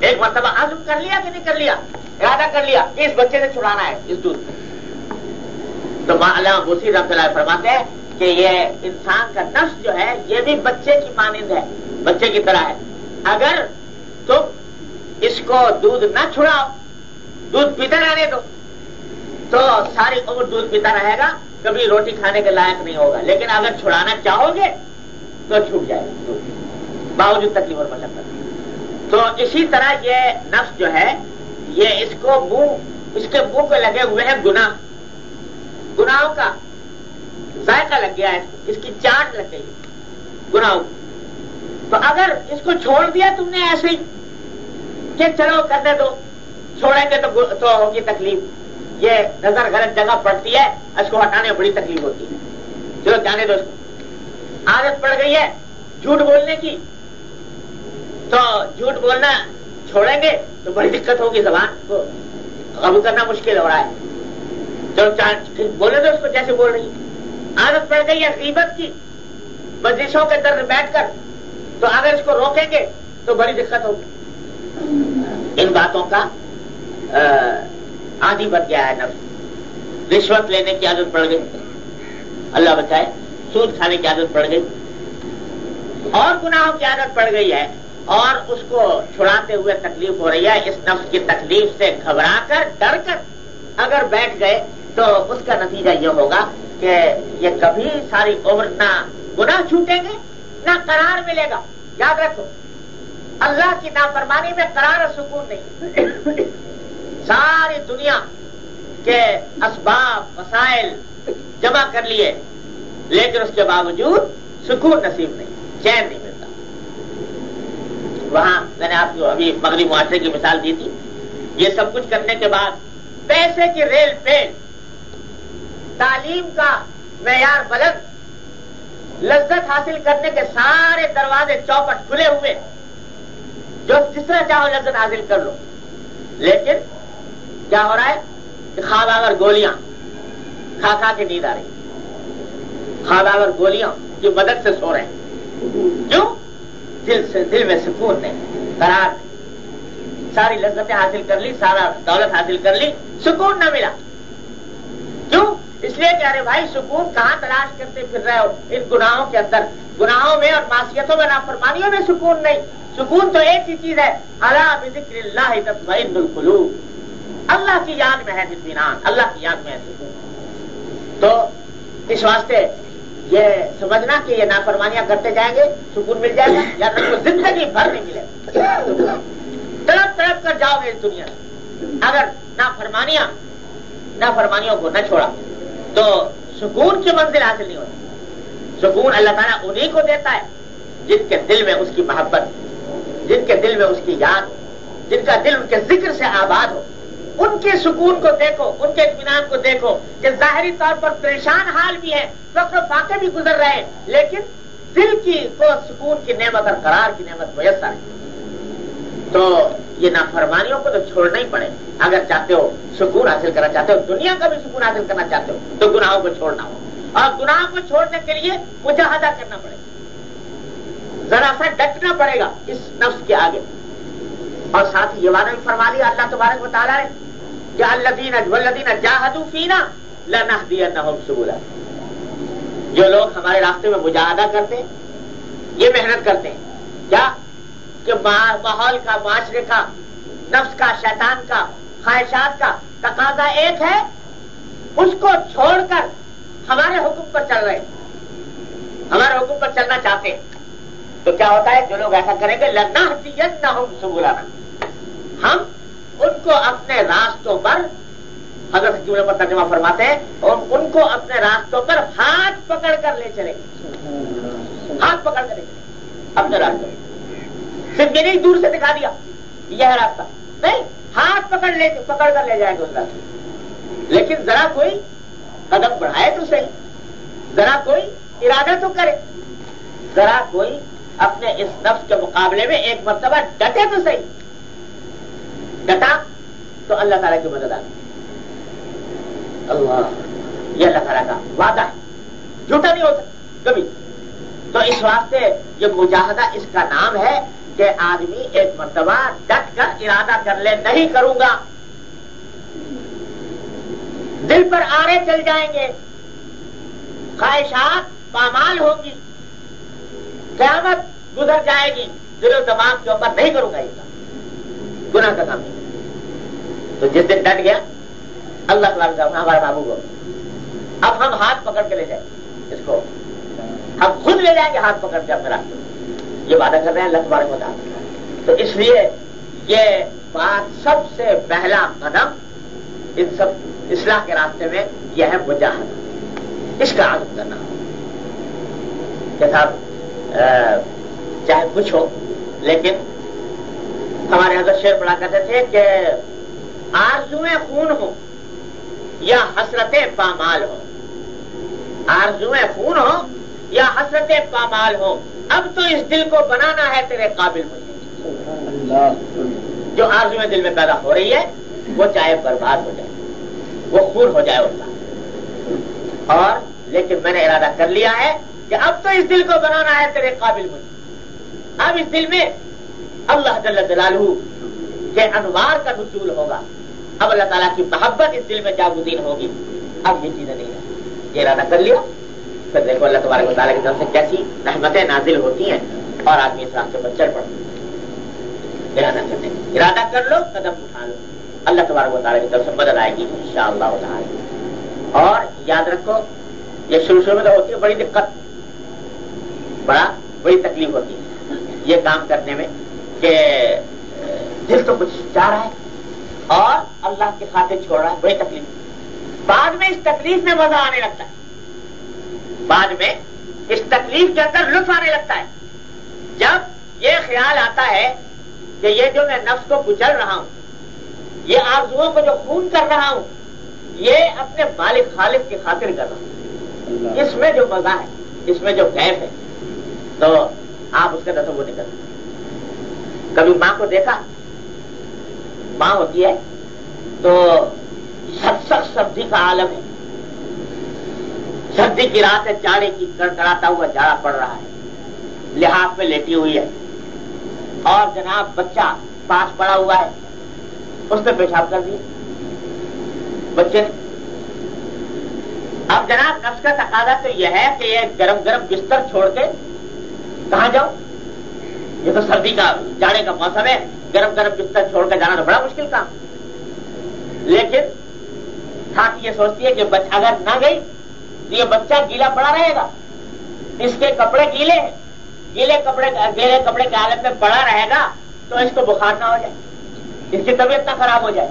ایک مرتبہ عزم کر لیا کہ نہیں کر لیا؟ ارادہ کر لیا، کہ اس بچے سے چھڑانا ہے، اس دودھ تو علامہ بوسی رحمت اللہ فرماتے ہیں کہ یہ انسان کا نفس جو ہے، یہ بھی بچے کی مانند ہے، بچے کی طرح ہے۔ اگر تم اس کو دودھ نہ چھڑاؤ، دودھ پیتا رہنے دو، تو ساری عمر دودھ پیتا رہے گا، کبھی روٹی کھانے کے لائق نہیں ہوگا۔ لیکن اگر چھڑانا چاہو گے، تو چھوٹ جائے گا باوجود تکلیف اور مشقت۔ تو اسی طرح یہ نفس جو ہے، یہ اس کو منہ اس کے منہ کو لگے ہوئے ہیں گنا گناہوں کا ذائقہ لگ گیا ہے، اس کی چاٹ لگ گئی گناہوں تو اگر اس کو چھوڑ دیا تم نے ایسے ہی، کہ چلو کرنے دو چھوڑیں گے تو ہوگی تکلیف۔ یہ نظر غلط جگہ پڑتی ہے، اس کو ہٹانے میں بڑی تکلیف ہوتی ہے۔ چلو جانے دو اس کو۔ عادت پڑ گئی ہے جھوٹ بولنے کی۔ تو جھوٹ بولنا چھوڑیں گے تو بڑی دقت ہوگی زبان کو۔ قبو کرنا مشکل ہو رہا ہے۔ چلو بولے تو اس کو جیسے بول رہی عادت پڑ گئی ہے قیمت کی۔ بزشوں کے درد بیٹھ کر۔ تو اگر اس کو روکیں گے تو بڑی دقت ہوگی۔ ان باتوں کا آدھی بن گیا ہے نفس۔ رشوت لینے کی عادت پڑ گئی۔ اللہ بچائے، سود کھانے کی عادت پڑ گئی۔ اور گناہوں کی عادت پڑ گئی ہے۔ اور اس کو چھڑاتے ہوئے تکلیف ہو رہی ہے، اس نفس کی تکلیف سے گھبرا کر، ڈر کر۔ اگر بیٹھ گئے تو اس کا نتیجہ یہ ہوگا کہ یہ کبھی ساری عمر نہ گناہ چھوٹیں گے، نہ قرار ملے گا۔ یاد رکھو، اللہ کی نافرمانی میں قرار اور سکون نہیں۔ ساری دنیا کے اسباب وسائل جمع کر لیے، لیکن اس کے باوجود سکون نصیب نہیں، چین نہیں ملتا۔ وہاں میں نے آپ کو ابھی مغربی معاشرے کی مثال دی تھی۔ یہ سب کچھ کرنے کے بعد پیسے کی ریل پہ تعلیم کا معیار بلند، لذت حاصل کرنے کے سارے دروازے چوپٹ کھلے ہوئے۔ جو جس طرح چاہو لذت حاصل کر لو۔ لیکن کیا ہو رہا ہے خواب آگر گولیاں کھا کھا کے نیند آ رہی۔ خواب آگر گولیاں کی مدد سے سو رہے ہیں۔ کیوں؟ دل سے دل میں سکون نہیں قرار ساری لذتیں حاصل کر لی، سارا دولت حاصل کر لی، سکون نہ ملا۔ کیوں؟ اس لیے کہ ارے بھائی، سکون کہاں تلاش کرتے پھر رہے ہو؟ ان گناہوں کے اندر۔ گناہوں میں اور معاشیتوں میں، نافرمانیوں میں سکون نہیں۔ سکون تو ایک ہی چیز ہے۔ اللہ بذکر اللہ تطمئن القلوب۔ اللہ کی یاد میں ہے اطمینان اللہ کی یاد میں ہے سکون۔ تو اس واسطے یہ سمجھنا کہ یہ نافرمانیاں کرتے جائیں گے، سکون مل جائے گا، یا تو زندگی بھر نہیں ملے گا تڑپ تڑپ کر جاؤ گے اس دنیا۔ میں اگر نافرمانیاں، نافرمانیوں کو نہ چھوڑا، تو سکون کی منزل حاصل نہیں ہوتی۔ سکون اللہ تعالیٰ انہیں کو دیتا ہے جن کے دل میں اس کی محبت، جن کے دل میں اس کی یاد، جن کا دل ان کے ذکر سے آباد ہو۔ ان کے سکون کو دیکھو، ان کے اطمینان کو دیکھو کہ ظاہری طور پر پریشان حال بھی ہے، وقت فاقے بھی گزر رہے ہیں، لیکن دل کی کو سکون کی نعمت اور قرار کی نعمت میسر ہے۔ تو یہ نافرمانیوں کو تو چھوڑنا ہی پڑے۔ اگر چاہتے ہو سکون حاصل کرنا چاہتے ہو، دنیا کا بھی سکون حاصل کرنا چاہتے ہو، تو گناہوں کو چھوڑنا ہو۔ اور گناہوں کو چھوڑنے کے لیے مجاہدہ کرنا پڑے۔ گا ذرا سا ڈٹنا پڑے گا اس نفس کے آگے۔ اور ساتھ ہی یہ وعدہ بھی فرما لیا، اللہ تبارک بتا رہا ہے کہ اللہ الدین جاہدو فینا لنا دیا نہ سبولا جو لوگ ہمارے راستے میں مجاہدہ کرتے ہیں، یہ محنت کرتے ہیں۔ کیا؟ کہ ماحول کا، معاشرے کا، نفس کا، شیطان کا، خواہشات کا تقاضا ایک ہے، اس کو چھوڑ کر ہمارے حکم پر چل رہے ہمارے حکم پر چلنا چاہتے ہیں۔ تو کیا ہوتا ہے؟ جو لوگ ایسا کریں گے لگنا نہ ہو سبولانا ہم ان کو اپنے راستوں پر اگر جملے پر ترجمہ فرماتے ہیں اور ان کو اپنے راستوں پر ہاتھ پکڑ کر لے چلے ہاتھ پکڑ کر لے اپنے راستوں صرف یہ نہیں، دور سے دکھا دیا۔ یہ ہے راستہ۔ نہیں، ہاتھ پکڑ لے، پکڑ کر لے جائیں گے اس راستے لیکن ذرا کوئی قدم بڑھائے تو صحیح۔ ذرا کوئی ارادہ تو کرے۔ ذرا کوئی اپنے اس نفس کے مقابلے میں ایک مرتبہ ڈٹے تو صحیح۔ ڈٹا تو اللہ تعالیٰ کی مدد آتی اللہ، یہ اللہ تعالیٰ کا وعدہ ہے۔ جھوٹا نہیں ہوتا کبھی۔ تو اس واسطے یہ مجاہدہ اس کا نام ہے کہ آدمی ایک مرتبہ ڈٹ کر ارادہ کر لے، نہیں کروں گا۔ دل پر آرے چل جائیں گے۔ خواہشات پامال ہوگی قیامت گزر جائے گی۔ دل و دماغ کے اوپر نہیں کروں گا یہ کام۔ گناہ کا کام نہیں۔ تو جس دن ڈٹ گیا، اللہ تعالیٰ ہمارے بابو کو اب ہم ہاتھ پکڑ کے لے جائیں۔ اس کو ہم خود لے جائیں گے، ہاتھ پکڑ کے اپنے راستے یہ وعدہ کر رہے ہیں، اللہ تمہارے مطابق تو اس لیے یہ بات سب سے پہلا قدم ان سب اصلاح کے راستے میں یہ ہے مجاہد اس کا عادت کرنا۔ کہ صاحب؟ چاہے کچھ ہو لیکن ہمارے حضرت شیر پڑھا کرتے تھے کہ آرزویں خون ہو یا حسرت پامال ہو آرزویں خون ہو یا حسرت پامال ہو اب تو اس دل کو بنانا ہے تیرے قابل مجھے۔ جو آرزویں دل میں پیدا ہو رہی ہے، وہ چاہے برباد ہو جائے، وہ خون ہو جائے اس کا۔ اور لیکن میں نے ارادہ کر لیا ہے کہ اب تو اس دل کو بنانا ہے تیرے قابل مجھے اب اس دل میں اللہ جل جلالہ کے انوار کا نزول ہوگا۔ اب اللہ تعالیٰ کی محبت اس دل میں جاگودین ہوگی۔ اب یہ چیزیں نہیں ہیں۔ یہ ارادہ کر لیا۔ پھر دیکھو اللہ تبارک و تعالیٰ کی طرف سے کیسی رحمتیں نازل ہوتی ہیں۔ اور آدمی اس راستے پر چل پڑتا ارادہ کرنے ارادہ کر لو، قدم اٹھا لو۔ اللہ تبارک و تعالیٰ کی طرف سے مدد آئے گی ان شاء اللہ اور یاد رکھو، یہ شروع شروع میں تو ہوتی ہے، بڑی دقت۔ بڑا بڑی تکلیف ہوتی ہے۔ یہ کام کرنے میں کہ، دل تو کچھ چاہ رہا ہے اور اللہ کے خاطر چھوڑ رہا ہے، بڑی تکلیف۔ بعد میں اس تکلیف میں مزہ آنے لگتا ہے۔ بعد میں اس تکلیف کے اندر لطف آنے لگتا ہے۔ جب یہ خیال آتا ہے کہ یہ جو میں نفس کو کچل رہا ہوں، یہ آرزوؤں کو جو خون کر رہا ہوں، یہ اپنے مالک خالق کی خاطر کر رہا ہوں۔ اس میں جو مزہ ہے، اس میں جو گیپ ہے تو آپ اس کا تصور نہیں کرتے کبھی ماں کو دیکھا؟ ماں ہوتی ہے تو سخت سخت سبزی کا عالم ہے۔ سردی کی رات ہے، چاڑے کی کڑکڑاتا ہوا جاڑا پڑ رہا ہے۔ لحاظ میں لیٹی ہوئی ہے۔ اور جناب بچہ پاس پڑا ہوا ہے۔ اس نے پیشاب کر دیا۔ بچے نے۔ اب جناب نفس کا تقاضا تو یہ ہے کہ یہ گرم گرم بستر چھوڑ کے کہاں جاؤ یہ تو سردی کا جاڑے کا موسم ہے، گرم گرم بستر چھوڑ کر جانا تو بڑا مشکل کام۔ لیکن تھاک یہ سوچتی ہے کہ اگر نہ گئی تو یہ بچہ گیلا پڑا رہے گا۔ اس کے کپڑے گیلے ہیں۔ گیلے کپڑے گیلے کپڑے کے حالت میں پڑا رہے گا تو اس کو بخار نہ ہو جائے۔ اس کی طبیعت نہ خراب ہو جائے۔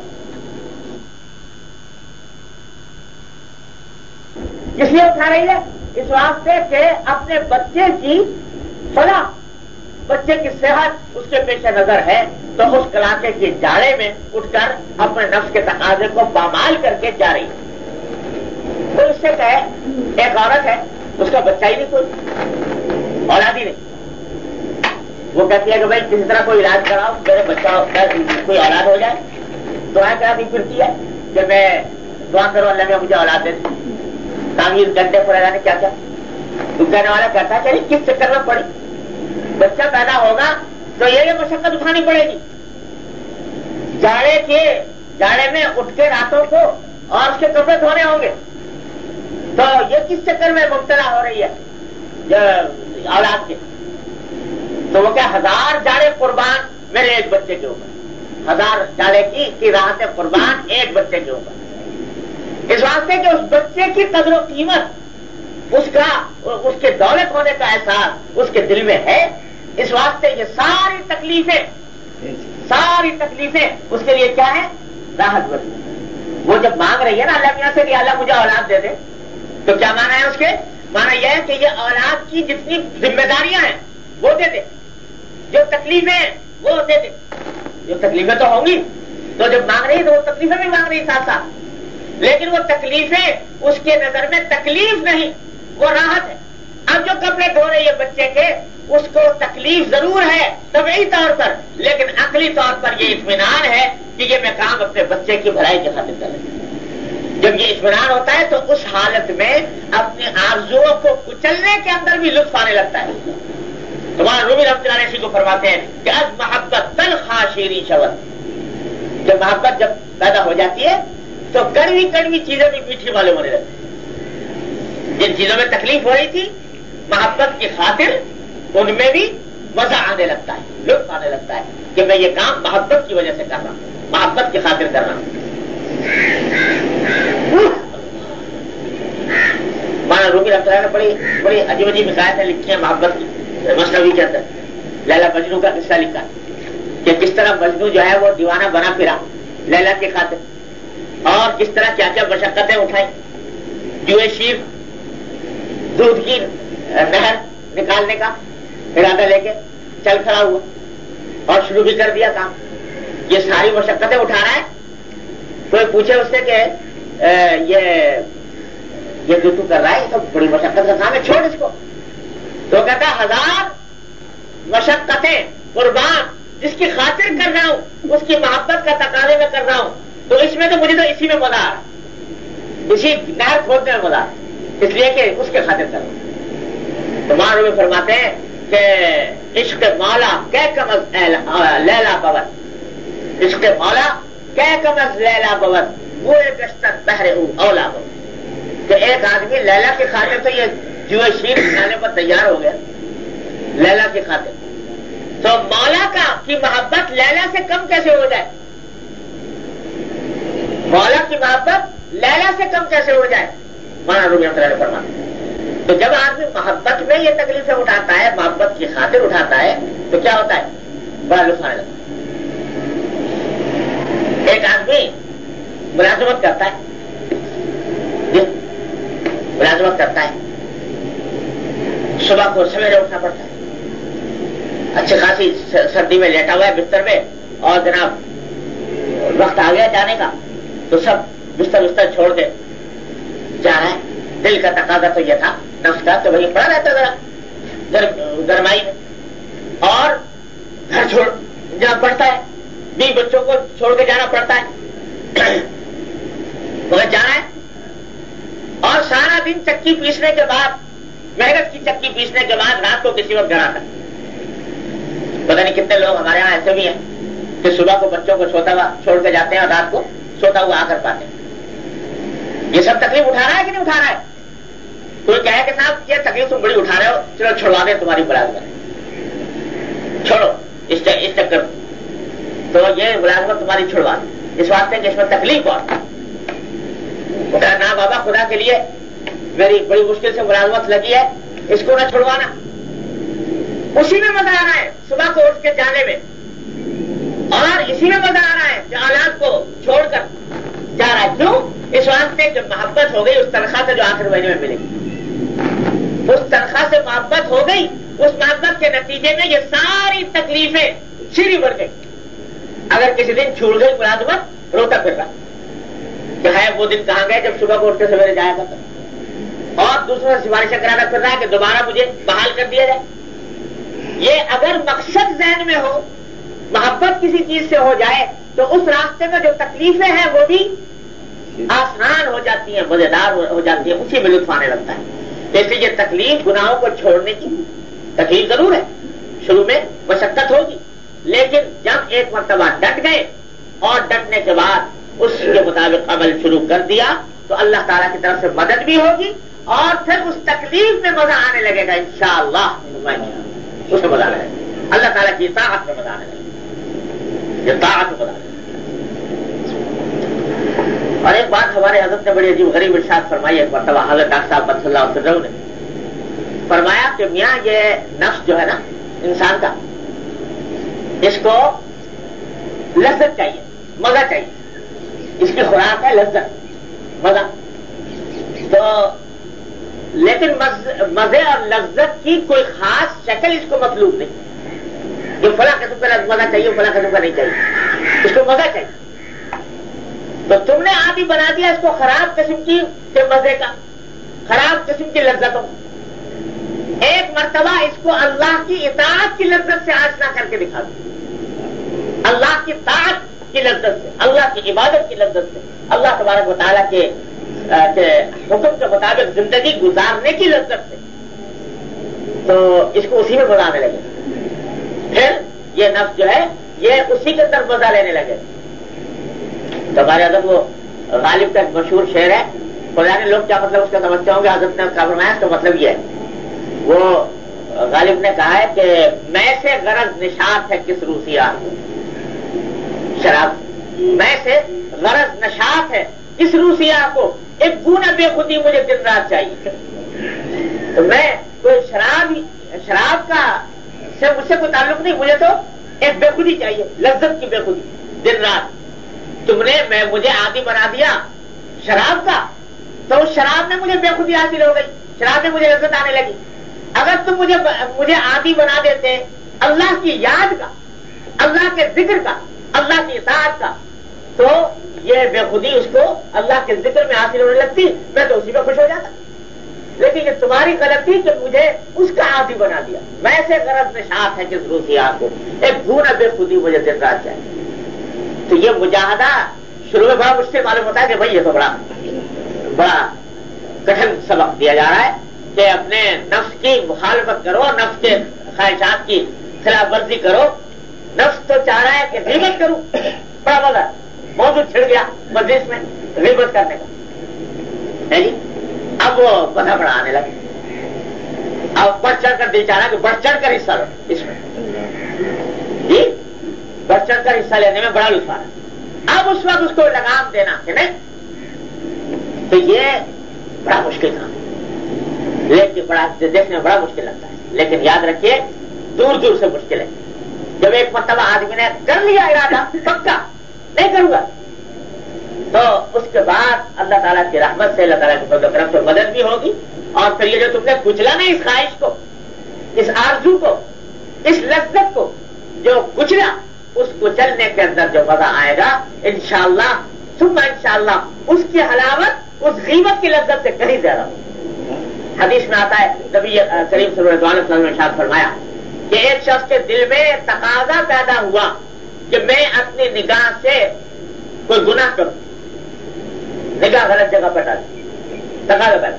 اس لیے اٹھا رہی ہے، اس واسطے کہ اپنے بچے کی فلاح بچے کی صحت اس کے پیش نظر ہے تو اس کلاقے کے جاڑے میں اٹھ کر اپنے نفس کے تقاضے کو پامال کر کے جا رہی ہے۔ تو اس سے کہے، ایک عورت ہے، اس کا بچہ ہی نہیں کوئی۔ اولاد ہی نہیں۔ وہ کہتی ہے کہ بھائی، کسی طرح کوئی علاج کراؤ، میرے بچہ کوئی اولاد ہو جائے۔ دعائیں کراتی پھرتی ہے کہ میں دعا کروں، اللہ میں مجھے اولاد دے تعمیر گھنٹے پر کیا کیا؟ تو کہنے والا کہتا ہے کہ کس چکر میں پڑی؟ بچہ پیدا ہوگا تو یہ مشقت اٹھانی پڑے گی۔ جاڑے کے جاڑے میں اٹھ کے راتوں کو اور اس کے کپڑے دھونے ہوں گے۔ تو یہ کس چکر میں مبتلا ہو رہی ہے؟ اولاد کے۔ تو وہ کیا ہزار جاڑے قربان میرے ایک بچے کے اوپر۔ ہزار جاڑے کی راحت قربان ایک بچے کے اوپر۔ اس واسطے کہ اس بچے کی قدر و قیمت اس کا اس کے دولت ہونے کا احساس اس کے دل میں ہے، اس واسطے یہ ساری تکلیفیں ساری تکلیفیں اس کے لیے کیا ہے راحت بنی وہ جب مانگ رہی ہے نا اللہ میاں سے کہ اللہ مجھے اولاد دے دے، تو کیا مانا ہے اس کے؟ مانا یہ ہے کہ یہ اولاد کی جتنی ذمہ داریاں ہیں، وہ دے دے۔ جو تکلیفیں وہ دے دے۔ جو تکلیفیں تو ہوں گی، تو جب مانگ رہی تو وہ تکلیفیں بھی مانگ رہی ساتھ ساتھ۔ لیکن وہ تکلیفیں اس کے نظر میں تکلیف نہیں۔ وہ راحت ہے۔ اب جو کپڑے دھو رہی ہے بچے کے، اس کو تکلیف ضرور ہے، طبعی طور پر، لیکن عقلی طور پر یہ اطمینان ہے کہ یہ میں کام اپنے بچے کی بھلائی کے خاطر کر جب یہ اطمینان ہوتا ہے تو اس حالت میں اپنی آرزوؤں کو کچلنے کے اندر بھی لطف آنے لگتا ہے۔ تمہارا روبی رحمت اللہ کو فرماتے ہیں کہ از محبت تل خاشیری شبت جب محبت جب پیدا ہو جاتی ہے تو کڑوی کڑوی چیزیں بھی میٹھی والے ہونے لگتی جن چیزوں میں تکلیف ہو رہی تھی، محبت کی خاطر ان میں بھی مزہ آنے لگتا ہے، لطف آنے لگتا ہے کہ میں یہ کام محبت کی وجہ سے کر رہا ہوں، محبت کی خاطر کر رہا ہوں۔ مانا روبی رکھ نے بڑی بڑی عجیب عجیب حکایتیں لکھی ہیں محبت کی مسئلہ کے اندر۔ لیلا مجنو کا قصہ لکھا کہ کس طرح مجنو جو ہے وہ دیوانہ بنا پھرا لیلا کی خاطر، اور کس طرح کیا کیا مشقتیں اٹھائیں۔ جو شیر دودھ کی نہر نکالنے کا ارادہ لے کے چل کھڑا ہوا۔ اور شروع بھی کر دیا کام۔ یہ ساری مشقتیں اٹھا رہا ہے۔ کوئی پوچھے اس سے کہ یہ جو تو کر رہا ہے تو بڑی مشقت کا کام ہے، چھوڑ اس کو۔ تو کہتا ہزار مشقتیں، قربان، جس کی خاطر کر رہا ہوں، اس کی محبت کا تقاضے میں کر رہا ہوں۔ تو اس میں تو مجھے تو اسی میں مزہ آ رہا اسی نہر کھودنے میں مزہ آ رہا اس لیے کہ اس کے خاطر کر تو ماں میں فرماتے ہیں کہ عشق مولا کہ کم از لیلا ببر عشق مولا کہ کم از لیلا ببر وہ گشتر بہرے اولا ببر کہ ایک آدمی لیلا کی خاطر تو یہ جو شیر کھانے پر تیار ہو گیا۔ لیلا کی خاطر۔ تو مولا کا کی محبت لیلا سے کم کیسے ہو جائے؟ مولا کی محبت لیلا سے کم کیسے ہو جائے؟ مانا روبی نے فرما تو جب آدمی محبت میں یہ تکلیفیں اٹھاتا ہے، محبت کی خاطر اٹھاتا ہے، تو کیا ہوتا ہے؟ بڑا لطف آنے لگتا ایک آدمی ملازمت کرتا ہے۔ جی، ملازمت کرتا ہے۔ صبح کو سویرے اٹھنا پڑتا ہے۔ اچھی خاصی سردی میں لیٹا ہوا ہے بستر میں اور جناب، وقت آ گیا جانے کا۔ تو سب بستر بستر چھوڑ دے۔ جا رہا ہے۔ دل کا تقاضا تو یہ تھا، نفس کا، تو وہی پڑا رہتا ذرا۔ گرمائی۔ میں اور گھر چھوڑ جانا پڑتا ہے بی بچوں کو چھوڑ کے جانا پڑتا ہے۔ وہاں جانا ہے۔ اور سارا دن چکی پیسنے کے بعد، محنت کی چکی پیسنے کے بعد رات کو کسی وقت گھر آتا پتا نہیں کتنے لوگ ہمارے یہاں ایسے بھی ہیں کہ صبح کو بچوں کو سوتا ہوا، چھوڑ کے جاتے ہیں اور رات کو سوتا ہوا آ کر پاتے ہیں۔ یہ سب تکلیف اٹھا رہا ہے کہ نہیں اٹھا رہا ہے؟ کوئی کہے کہ صاحب، یہ تکلیف تم بڑی اٹھا رہے ہو، چلو چھوڑوا دیں تمہاری ملازمت۔ چھوڑو، اس چکر۔ تو یہ ملازمت تمہاری چھوڑوا دیں۔ اس واسطے کہ اس میں تکلیف اور۔ نہ بابا، خدا کے لیے میری بڑی مشکل سے ملازمت لگی ہے، اس کو نہ چھوڑوانا۔ اسی میں مزہ آ رہا ہے، صبح کو اٹھ کے جانے میں۔ اور اسی میں مزہ آ رہا ہے کہ آلات کو چھوڑ کر جا رہا ہے۔ کیوں؟ اس واسطے جب محبت ہو گئی اس تنخواہ سے جو آخر مہینے میں ملے گی اس تنخواہ سے محبت ہو گئی اس محبت کے نتیجے میں یہ ساری تکلیفیں سیری بڑھ گئی اگر کسی دن چھوڑ گئی ملازمت روتا پھر رہا کہ ہے وہ دن کہاں گئے جب صبح کو اٹھتے سویرے جایا کرتا اور دوسروں سے سفارشیں کرانا پھر رہا ہے کہ دوبارہ مجھے بحال کر دیا جائے یہ اگر مقصد ذہن میں ہو محبت کسی چیز سے ہو جائے تو اس راستے میں جو تکلیفیں ہیں وہ بھی آسان ہو جاتی ہیں، مزیدار ہو جاتی ہیں، اسی میں لطف آنے لگتا ہے۔ جیسے یہ تکلیف، گناہوں کو چھوڑنے کی تکلیف ضرور ہے۔ شروع میں مشقت ہوگی، لیکن جب ایک مرتبہ ڈٹ گئے اور ڈٹنے کے بعد اس کے مطابق عمل شروع کر دیا، تو اللہ تعالیٰ کی طرف سے مدد بھی ہوگی اور پھر اس تکلیف میں مزہ آنے لگے گا، انشاءاللہ۔ اس میں مزہ آنے لگے گا۔ اللہ تعالیٰ کی طاقت میں مزہ آنے لگے گا۔ یہ طاقت میں مزہ آنے اور ایک بات ہمارے حضرت نے بڑی عجیب غریب ارشاد فرمائی، ایک مرتبہ حضرت ڈاکٹر صاحب بد اللہ علیہ نے فرمایا کہ میاں، یہ نفس جو ہے نا، انسان کا، اس کو لذت چاہیے، مزہ چاہیے۔ اس کی خوراک ہے لذت، مزہ۔ تو لیکن مزے اور لذت کی کوئی خاص شکل اس کو مطلوب نہیں۔ جو فلاں قسم کا مزہ چاہیے، فلاں قسم کا نہیں چاہیے۔ اس کو مزہ چاہیے۔ تو تم نے آدھی بنا دیا اس کو خراب قسم کی مزے کا، خراب قسم کی لذتوں۔ ایک مرتبہ اس کو اللہ کی اطاعت کی لذت سے آشنا کر کے دکھا دو۔ اللہ کی طاعت کی لذت سے، اللہ کی عبادت کی لذت سے۔ اللہ تبارک و تعالیٰ کے حکم کے مطابق زندگی گزارنے کی لذت سے۔ تو اس کو اسی میں گزارنے لگے۔ پھر یہ نفس جو ہے، یہ اسی کے طرف مزہ لینے لگے۔ تو ہمارے ادب وہ غالب کا ایک مشہور شعر ہے خدا نے لوگ کیا مطلب اس کا سمجھتے ہوں گے؟ حضرت نے فرمایا تو مطلب یہ ہے۔ وہ غالب نے کہا ہے کہ میں سے غرض نشاط ہے کس روسیا شراب۔ میں سے غرض نشاط ہے کس روسیا کو۔ ایک گنا بے خودی مجھے دن رات چاہیے۔ تو میں کوئی شراب شراب کا سے مجھ سے کوئی تعلق نہیں، مجھے تو ایک بے خودی چاہیے، لذت کی بے خودی، دن رات۔ تم نے میں مجھے آدھی بنا دیا شراب کا۔ تو اس شراب میں مجھے بے خودی حاصل ہو گئی۔ شراب میں مجھے لذت آنے لگی۔ اگر تم مجھے مجھے آدھی بنا دیتے اللہ کی یاد کا، اللہ کے ذکر کا، اللہ کی اطاعت کا، تو یہ بے خودی اس کو اللہ کے ذکر میں حاصل ہونے لگتی، میں تو اسی میں خوش ہو جاتا۔ لیکن یہ تمہاری غلطی کہ مجھے اس کا عادی بنا دیا۔ میں سے غرض میں شاخ ہے کس روسی آپ کو۔ ایک گنا بے خودی مجھے دن رات چاہیے۔ تو یہ مجاہدہ شروع میں بڑا مشکل معلوم ہوتا ہے کہ بھائی یہ تو بڑا بڑا کٹن سبق دیا جا رہا ہے کہ اپنے نفس کی مخالفت کرو، نفس کے خواہشات کی خلاف ورزی کرو۔ نفس تو چاہ رہا ہے کہ غیبت کروں بڑا مزہ موضوع چھڑ گیا مزید میں غیبت کرنے کا۔ جی؟ اب وہ بڑا بڑا آنے لگے اب بڑھ چڑھ کر دل چاہ رہا کہ بڑھ چڑھ کر حصہ لو اس میں۔ جی؟ بڑھ چڑھ کر حصہ لینے میں بڑا لطف آ رہا اب اس وقت اس کو لگام دینا، کہ نہیں؟ تو یہ بڑا مشکل تھا لیکن بڑا دیکھنے میں بڑا مشکل لگتا ہے۔ لیکن یاد رکھیے، دور دور سے مشکل ہے۔ جب ایک مرتبہ آدمی نے کر لیا ارادہ، پکا، نہیں کروں گا۔ تو اس کے بعد اللہ تعالیٰ کی رحمت سے اللہ تعالیٰ کی کرم سے مدد بھی ہوگی۔ اور پھر یہ جو تم نے کچلا نہیں اس خواہش کو، اس آرزو کو، اس لذت کو، جو کچلا اس کچلنے کے اندر جو مزہ آئے گا، انشاءاللہ صبح انشاءاللہ، اس کی حلاوت، اس غیبت کی لذت سے کہیں زیادہ حدیث میں آتا ہے، نبی کریم صلی اللہ علیہ وسلم نے شاد فرمایا کہ ایک شخص کے دل میں تقاضا پیدا ہوا کہ میں اپنی نگاہ سے کوئی گناہ کروں۔ نگاہ غلط جگہ پر ڈال۔ تقاضا پیدا۔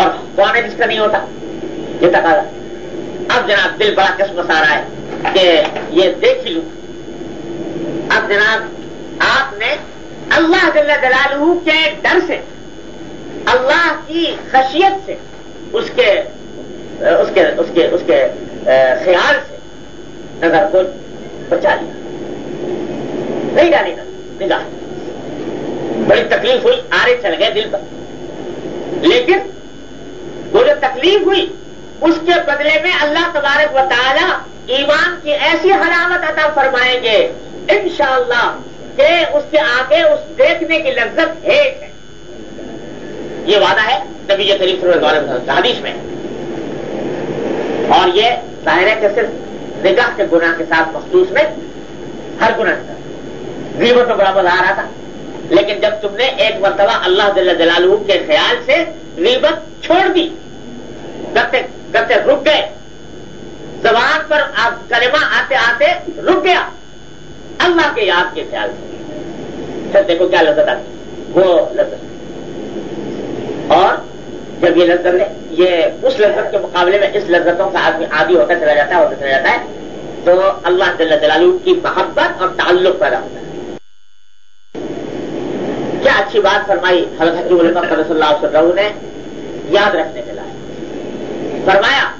اور کون ہے جس کا نہیں ہوتا؟ یہ تقاضا۔ اب جناب دل بڑا قسم آ رہا ہے کہ یہ دیکھ ہی لوں۔ اب جناب آپ نے اللہ جل جلالہ کے ڈر سے، اللہ کی خشیت سے، اس کے اس کے اس کے اس کے خیال سے نظر کو بچا لیا۔ نہیں ڈالی نگاہ بڑی تکلیف ہوئی، آرے چل گئے دل پر۔ لیکن وہ جو تکلیف ہوئی اس کے بدلے میں اللہ تبارک و تعالی ایمان کی ایسی حلامت عطا فرمائیں گے، انشاءاللہ، کہ اس کے آگے اس دیکھنے کی لذت ہے۔ یہ وعدہ ہے نبی جی کریم صلی اللہ علیہ وسلم حدیث میں۔ اور یہ ظاہر ہے کہ صرف نگاہ کے گناہ کے ساتھ مخصوص میں ہر گناہ کے ساتھ۔ غیبت میں بڑا مزہ آ رہا تھا، لیکن جب تم نے ایک مرتبہ اللہ جل جلالہ کے خیال سے غیبت چھوڑ دی کرتے کرتے رک گئے۔ زبان پر کلمہ آتے آتے رک گیا۔ اللہ کے یاد کے خیال سے۔ پھر دیکھو کیا لذت آتی۔ وہ لذت۔ اور جب یہ لذت لے یہ اس لذت کے مقابلے میں اس لذتوں کا آدمی عادی ہوتا چلا جاتا ہے، ہوتا چلا جاتا ہے، تو اللہ جل جلالہ کی محبت اور تعلق پیدا ہوتا ہے۔ کیا اچھی بات فرمائی حضرت صلی اللہ علیہ وسلم نے؟ یاد رکھنے کے فرمایا،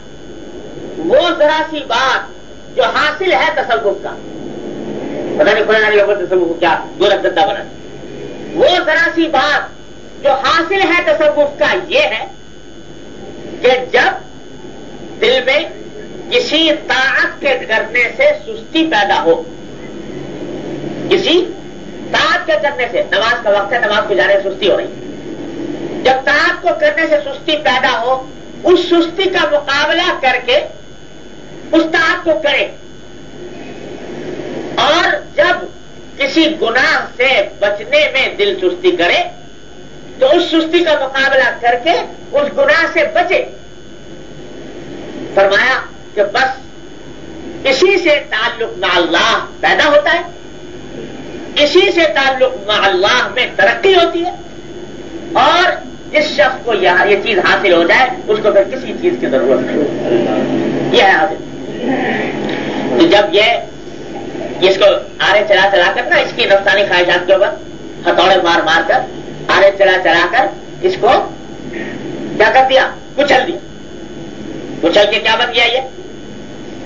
وہ ذرا سی بات جو حاصل ہے تصوف کا۔ پتا نہیں کھولنا تصوف کیا دو لذت بنا۔ وہ ذرا سی بات جو حاصل ہے تصوف کا یہ ہے کہ جب دل میں کسی طاعت کے کرنے سے سستی پیدا ہو، کسی تاج کے کرنے سے، نماز کا وقت ہے، نماز کو جانے سستی ہو رہی۔ جب تاج کو کرنے سے سستی پیدا ہو اس سستی کا مقابلہ کر کے استاد کو کرے۔ اور جب کسی گناہ سے بچنے میں دل سستی کرے، تو اس سستی کا مقابلہ کر کے اس گناہ سے بچے۔ فرمایا کہ بس اسی سے تعلق مع اللہ پیدا ہوتا ہے۔ اسی سے تعلق مع اللہ میں ترقی ہوتی ہے۔ اور جس شخص کو یہاں یہ چیز حاصل ہو جائے، اس کو پھر کسی چیز کی ضرورت نہیں۔ یہ ہے حاصل تو جب یہ اس کو آرے چلا چلا کر نا، اس کی نفسانی خواہشات کے اوپر ہتھوڑے مار مار کر آرے چلا چلا کر اس کو کیا کر دیا؟ کچل دیا۔ کچل کے کیا بن گیا یہ؟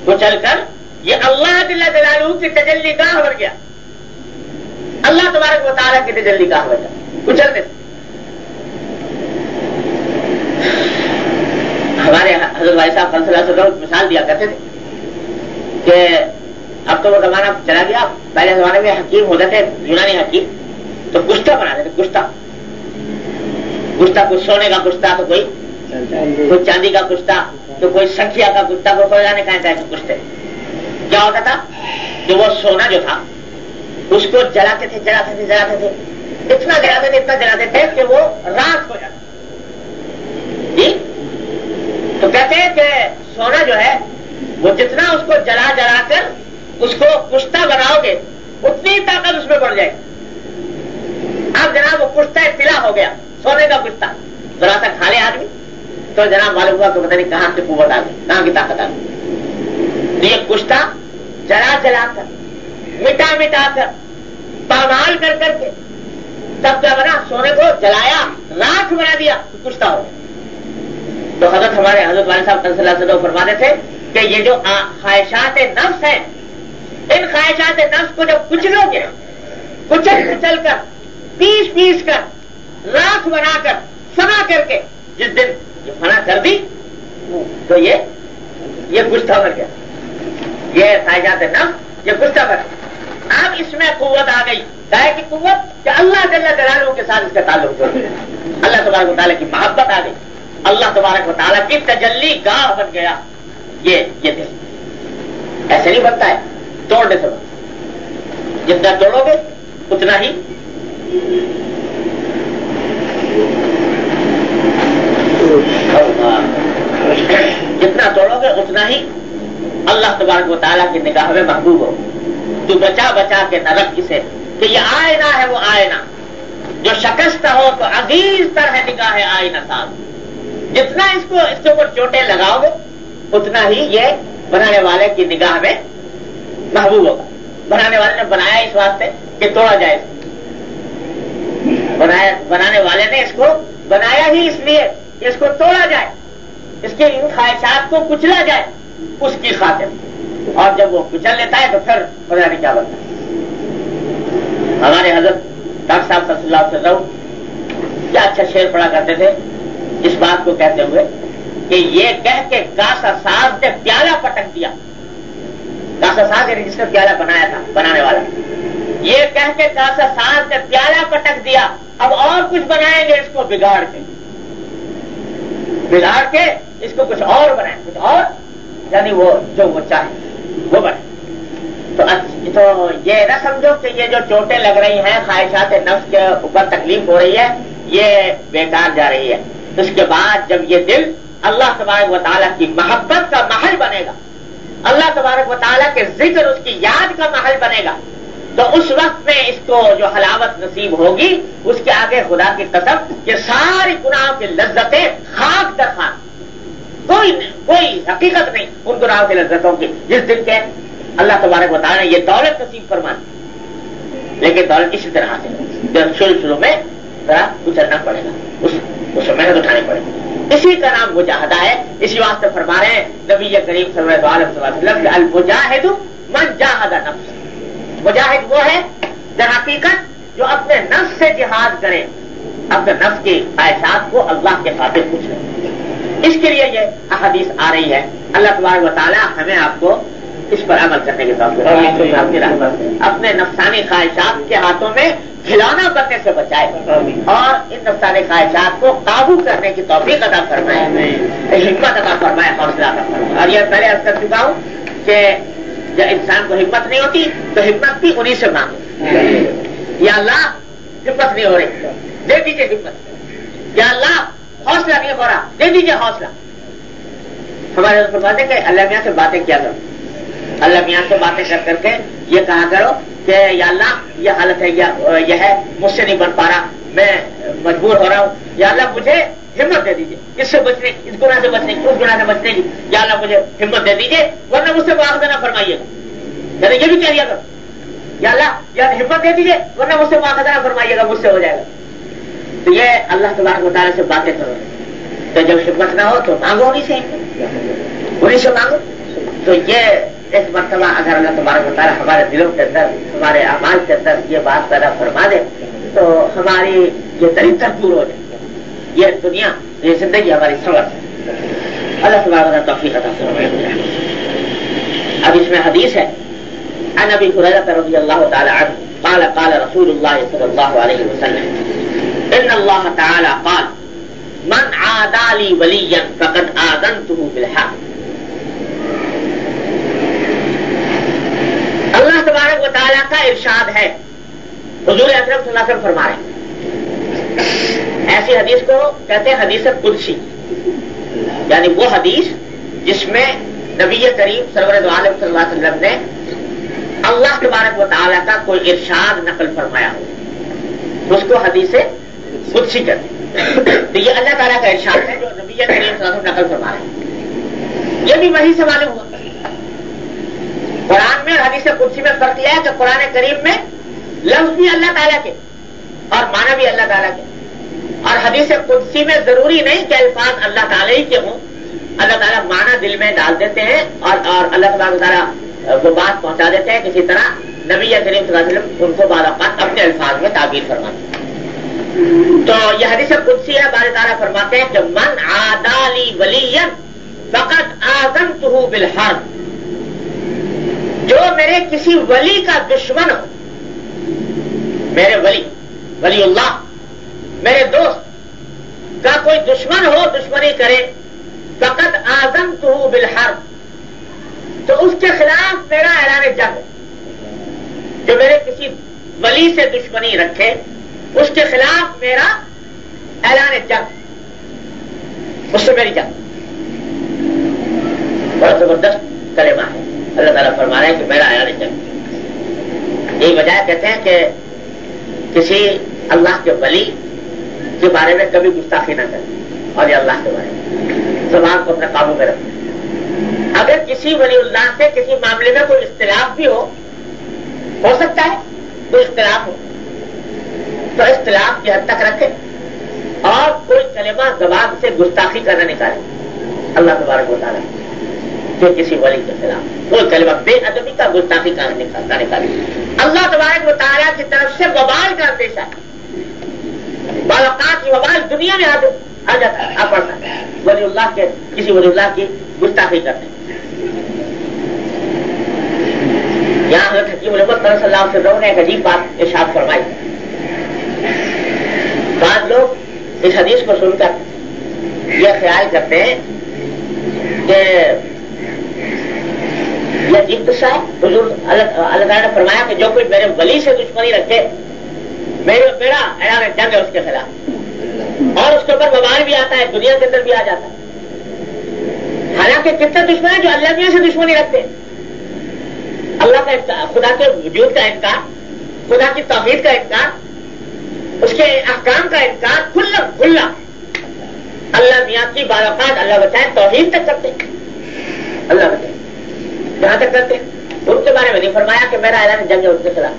کچل کر یہ اللہ دلہ دلالو کی تجلی کہاں بن گیا۔ اللہ تمہارے کو تعالیٰ کی تجلی کہاں بن گیا۔ کچلنے سے ہمارے حضرت بھائی صاحب فنسلہ سے مثال دیا کرتے تھے کہ اب تو وہ زمانہ چلا گیا، پہلے زمانے میں حکیم ہوتے تھے، یونانی حکیم، تو گشتہ بناتے تھے، گشتہ۔ گشتہ، کچھ سونے کا گشتہ تو کوئی کوئی چاندی کا گشتہ، تو کوئی سکھیا کا گشتہ کو سو جانے کا گشتے۔ کیا ہوتا تھا؟ کہ وہ سونا جو تھا، اس کو جلاتے تھے جلاتے تھے جلاتے تھے۔ اتنا جلاتے تھے، اتنا جلاتے تھے کہ وہ رات ہو جاتا جی؟ تو کہتے ہیں کہ سونا جو ہے، وہ جتنا اس کو جلا جلا کر اس کو کشتہ بناؤ گے، اتنی طاقت اس میں بڑھ جائے اب جناب وہ کشتہ تلا ہو گیا، سونے کا کشتہ ذرا سا کھا لے آدمی۔ تو جناب معلوم ہوا کہ پتہ نہیں کہاں سے قوت آ گئی، کہاں کی طاقت آ گئی۔ یہ کشتہ جلا جلا کر، مٹا مٹا کر پامال کر کر کے تب کیا بنا سونے کو جلایا، راکھ بنا دیا کشتہ ہو گیا۔ تو حضرت ہمارے حضرت والے صاحب صلی اللہ علیہ فرماتے تھے کہ یہ جو خواہشات نفس ہیں، ان خواہشات نفس کو جب کچلو گے، کچل کچل کر، پیس پیس کر، راکھ بنا کر فنا کر کے، جس دن یہ فنا کر دی، تو یہ یہ گستا بن گیا یہ خواہشات نفس، یہ گستا بن اب اس میں قوت آ گئی۔ گائے کی قوت کہ اللہ جل جلالوں کے ساتھ اس کا تعلق ہو۔ گیا اللہ تبارک تعالیٰ کی محبت آ گئی۔ اللہ تبارک و تعالیٰ کی تجلی گاہ بن گیا. یہ یہ دل. ایسے نہیں بنتا ہے. توڑنے سے جتنا توڑو گے، اتنا ہی جتنا توڑو گے، اتنا ہی اللہ تبارک و تعالیٰ کی نگاہ میں محبوب ہو. تو بچا بچا کے نرک کسے کہ یہ آئینہ ہے، وہ آئینہ. جو شکست ہو تو عزیز تر ہے نگاہ آئینہ صاحب. جتنا اس کو اس کے اوپر چوٹیں لگاؤ گے، اتنا ہی یہ بنانے والے کی نگاہ میں محبوب ہوگا۔ بنانے والے نے بنایا اس واسطے کہ توڑا جائے۔ بنایا بنانے والے نے اس کو بنایا ہی اس لیے کہ اس کو توڑا جائے۔ اس کے ان خواہشات کو کچلا جائے اس کی خاطر۔ اور جب وہ کچل لیتا ہے تو پھر بنا نہیں کیا بنتا۔ ہمارے حضرت ڈاکٹر صاحب صلی اللہ وسلم کیا اچھا شعر پڑا کرتے تھے۔ اس بات کو کہتے ہوئے کہ یہ کہہ کے کاسا ساز نے پیالہ پٹک دیا۔ کاسا ساز یعنی جس نے پیالہ بنایا تھا، بنانے والا۔ یہ کہہ کے کاسا ساز نے پیالہ پٹک دیا۔ اب اور کچھ بنائیں گے اس کو بگاڑ کے۔ بگاڑ کے اس کو کچھ اور بنائیں، کچھ اور یعنی وہ جو وہ چاہے، وہ بنے تو یہ نہ سمجھو کہ یہ جو چوٹیں لگ رہی ہیں، خواہشات نفس کے اوپر تکلیف ہو رہی ہے، یہ بیکار جا رہی ہے۔ اس کے بعد جب یہ دل اللہ تبارک و تعالیٰ کی محبت کا محل بنے گا، اللہ تبارک و تعالیٰ کے ذکر اس کی یاد کا محل بنے گا، تو اس وقت میں اس کو جو حلاوت نصیب ہوگی، اس کے آگے خدا کی قسم یہ ساری گناہوں کی لذتیں خاک در خاک۔ کوئی نہیں، کوئی حقیقت نہیں ان گناہوں کی لذتوں کی۔ جس دن کے اللہ تبارک و تعالیٰ نے یہ دولت نصیب فرمانی لیکن دولت اسی طرح سے شروع شروع میں ذرا گزرنا پڑے گا۔ اس اس کو محنت اٹھانی پڑے۔ گی اسی کا نام مجاہدہ ہے، اسی واسطے فرما رہے ہیں، نبی کریم صلی اللہ علیہ وسلم المجاہد من جاہد نفس مجاہد وہ ہے، در حقیقت جو اپنے نفس سے جہاد کرے۔ اپنے نفس کی خواہشات کو اللہ کے خاطر پوچھ لیں اس کے لیے یہ احادیث آ رہی ہے۔ اللہ تبارک و تعالیٰ ہمیں آپ کو اس پر عمل کرنے کے توفیق اپنے نفسانی خواہشات کے ہاتھوں میں کھلونا بننے سے بچائے۔ اور ان نفسانی خواہشات کو قابو کرنے کی توفیق ادا فرمائے۔ ہمت ادا فرمائے حوصلہ ادا فرمائے۔ اور یہ پہلے عرض کر چکا ہوں کہ جب انسان کو ہمت نہیں ہوتی تو ہمت بھی انہیں سے مانگو۔ یا اللہ ہمت نہیں ہو رہی۔ دے دیجیے ہمت یا اللہ حوصلہ نہیں ہو رہا۔ دے دیجیے حوصلہ۔ ہمارے فرماتے کہ اللہ میاں سے باتیں کیا کرو۔ اللہ میاں سے باتیں کر کر کے یہ کہا کرو کہ یا اللہ، یہ حالت ہے، یہ ہے، مجھ سے نہیں بن پا رہا، میں مجبور ہو رہا ہوں۔ یا اللہ، مجھے ہمت دے دیجیے اس سے بچنے، اس گناہ سے بچنے کی اس گناہ سے بچنے کی۔ یا اللہ، مجھے ہمت دے دیجیے ورنہ مجھ سے معاف نہ فرمائیے۔ گا یعنی یہ بھی کہہ دیا کرو۔ یا اللہ، یا ہمت دے دیجیے ورنہ مجھ سے معاف نہ فرمائیے گا، مجھ سے ہو جائے گا۔ تو یہ اللہ تبارک مطالعے سے باتیں کرو۔ تو جب ہمت نہ ہو تو مانگو انہیں سے۔ انہیں سے مانگو۔ تو یہ ایک مرتبہ اگر اللہ تبارک مطالعہ ہمارے دلوں کے اندر، ہمارے اعمال کے اندر یہ بات پیدا فرما دے، تو ہماری یہ دریدر دور ہو جائے۔ یہ دنیا، یہ زندگی ہماری سبق اللہ تبارک توفیق عطا فرمائے۔ اب اس میں حدیث ہے ان ابي هريره رضي الله تعالى عنه قال قال رسول الله صلى الله عليه وسلم، ان الله تعالى قال، من عادى لي وليا فقد آذنته بالحق. اللہ تبارک و تعالیٰ کا ارشاد ہے۔ حضور اکرم صلی اللہ علیہ وسلم فرما رہے ایسی حدیث کو کہتے ہیں حدیث قدسی یعنی وہ حدیث جس میں نبی کریم سرور عالم صلی اللہ علیہ وسلم نے اللہ تبارک و تعالیٰ کا کوئی ارشاد نقل فرمایا ہو۔ اس کو حدیث قدسی کہتے تو یہ اللہ تعالیٰ کا ارشاد ہے جو نبی کریم صلی اللہ علیہ وسلم نقل فرما رہے ہیں۔ یہ بھی وہی سے معلوم ہوا۔ قرآن میں اور حدیث قدسی میں فرق یہ ہے کہ قرآن کریم میں لفظ بھی اللہ تعالیٰ کے اور معنی بھی اللہ تعالیٰ کے اور حدیث قدسی میں ضروری نہیں کہ الفاظ اللہ تعالیٰ ہی کے ہوں۔ اللہ تعالیٰ معنی دل میں ڈال دیتے ہیں اور اور اللہ تعالیٰ تعالیٰ وہ بات پہنچا دیتے ہیں کسی طرح نبی کریم صلی اللہ علیہ وسلم ان کو بعض اوقات اپنے الفاظ میں تعبیر فرماتے ہیں۔ تو یہ حدیث قدسی ہے بار تعالیٰ فرماتے ہیں کہ من آدالی ولی فقط آزم تو بالحرب۔ جو میرے کسی ولی کا دشمن ہو، میرے ولی ولی اللہ، میرے دوست کا کوئی دشمن ہو، دشمنی کرے، فقط آزم تو بالحر تو اس کے خلاف میرا اعلان جنگ جو میرے کسی ولی سے دشمنی رکھے، اس کے خلاف میرا اعلان جنگ اس سے میری جنگ بہت زبردست کلمہ ہے۔ اللہ تعالیٰ فرما رہے ہیں کہ میرا اعلان جنگ یہی وجہ کہتے ہیں کہ کسی اللہ کے ولی کے بارے میں کبھی گستاخی نہ کرے اور یہ اللہ کے بارے میں۔ زبان کو اپنے قابو میں رکھے۔ اگر کسی ولی اللہ سے کسی معاملے میں کوئی اختلاف بھی ہو ہو سکتا ہے کوئی اختلاف ہو، تو اختلاف کی حد تک رکھے اور کوئی کلمہ زبان سے گستاخی کرنا نکالے۔ اللہ تبارک بتا رہے کہ کسی ولی کے خلاف۔ کوئی کلمہ بے ادبی کا گستاخی کا نکالے اللہ تبارک مطالعہ کی طرف سے وبال کا اندیشہ ہے۔ بالاقات کی وبال دنیا میں آ جاتا ہے، آ پڑتا ہے۔ ولی اللہ کے کسی ولی اللہ کی گستاخی کرتے یہاں حضرت حکیم محمد صلی اللہ علیہ وسلم نے ایک عجیب بات ارشاد فرمائی۔ بعض لوگ اس حدیث کو سن کر یہ خیال کرتے ہیں کہ یہ عجیب حضور اللہ تعالیٰ نے فرمایا کہ جو کوئی میرے ولی سے دشمنی رکھے، میرے میرا اعلان جنگ ہے اس کے خلاف۔ اور اس کے اوپر ببار بھی آتا ہے، دنیا کے اندر بھی آ جاتا ہے۔ حالانکہ کتنے دشمن ہیں جو اللہ میاں سے دشمنی رکھتے ہیں؟ اللہ کا خدا کے وجود کا انکار، خدا کی توحید کا انکار، اس کے احکام کا انکار کھلا کھلا۔ اللہ میاں کی بالاقات اللہ بچائے توحید تک کرتے اللہ بچائے جہاں تک کرتے ان کے بارے میں نہیں فرمایا کہ میرا اعلان جنگ ہے ان کے خلاف۔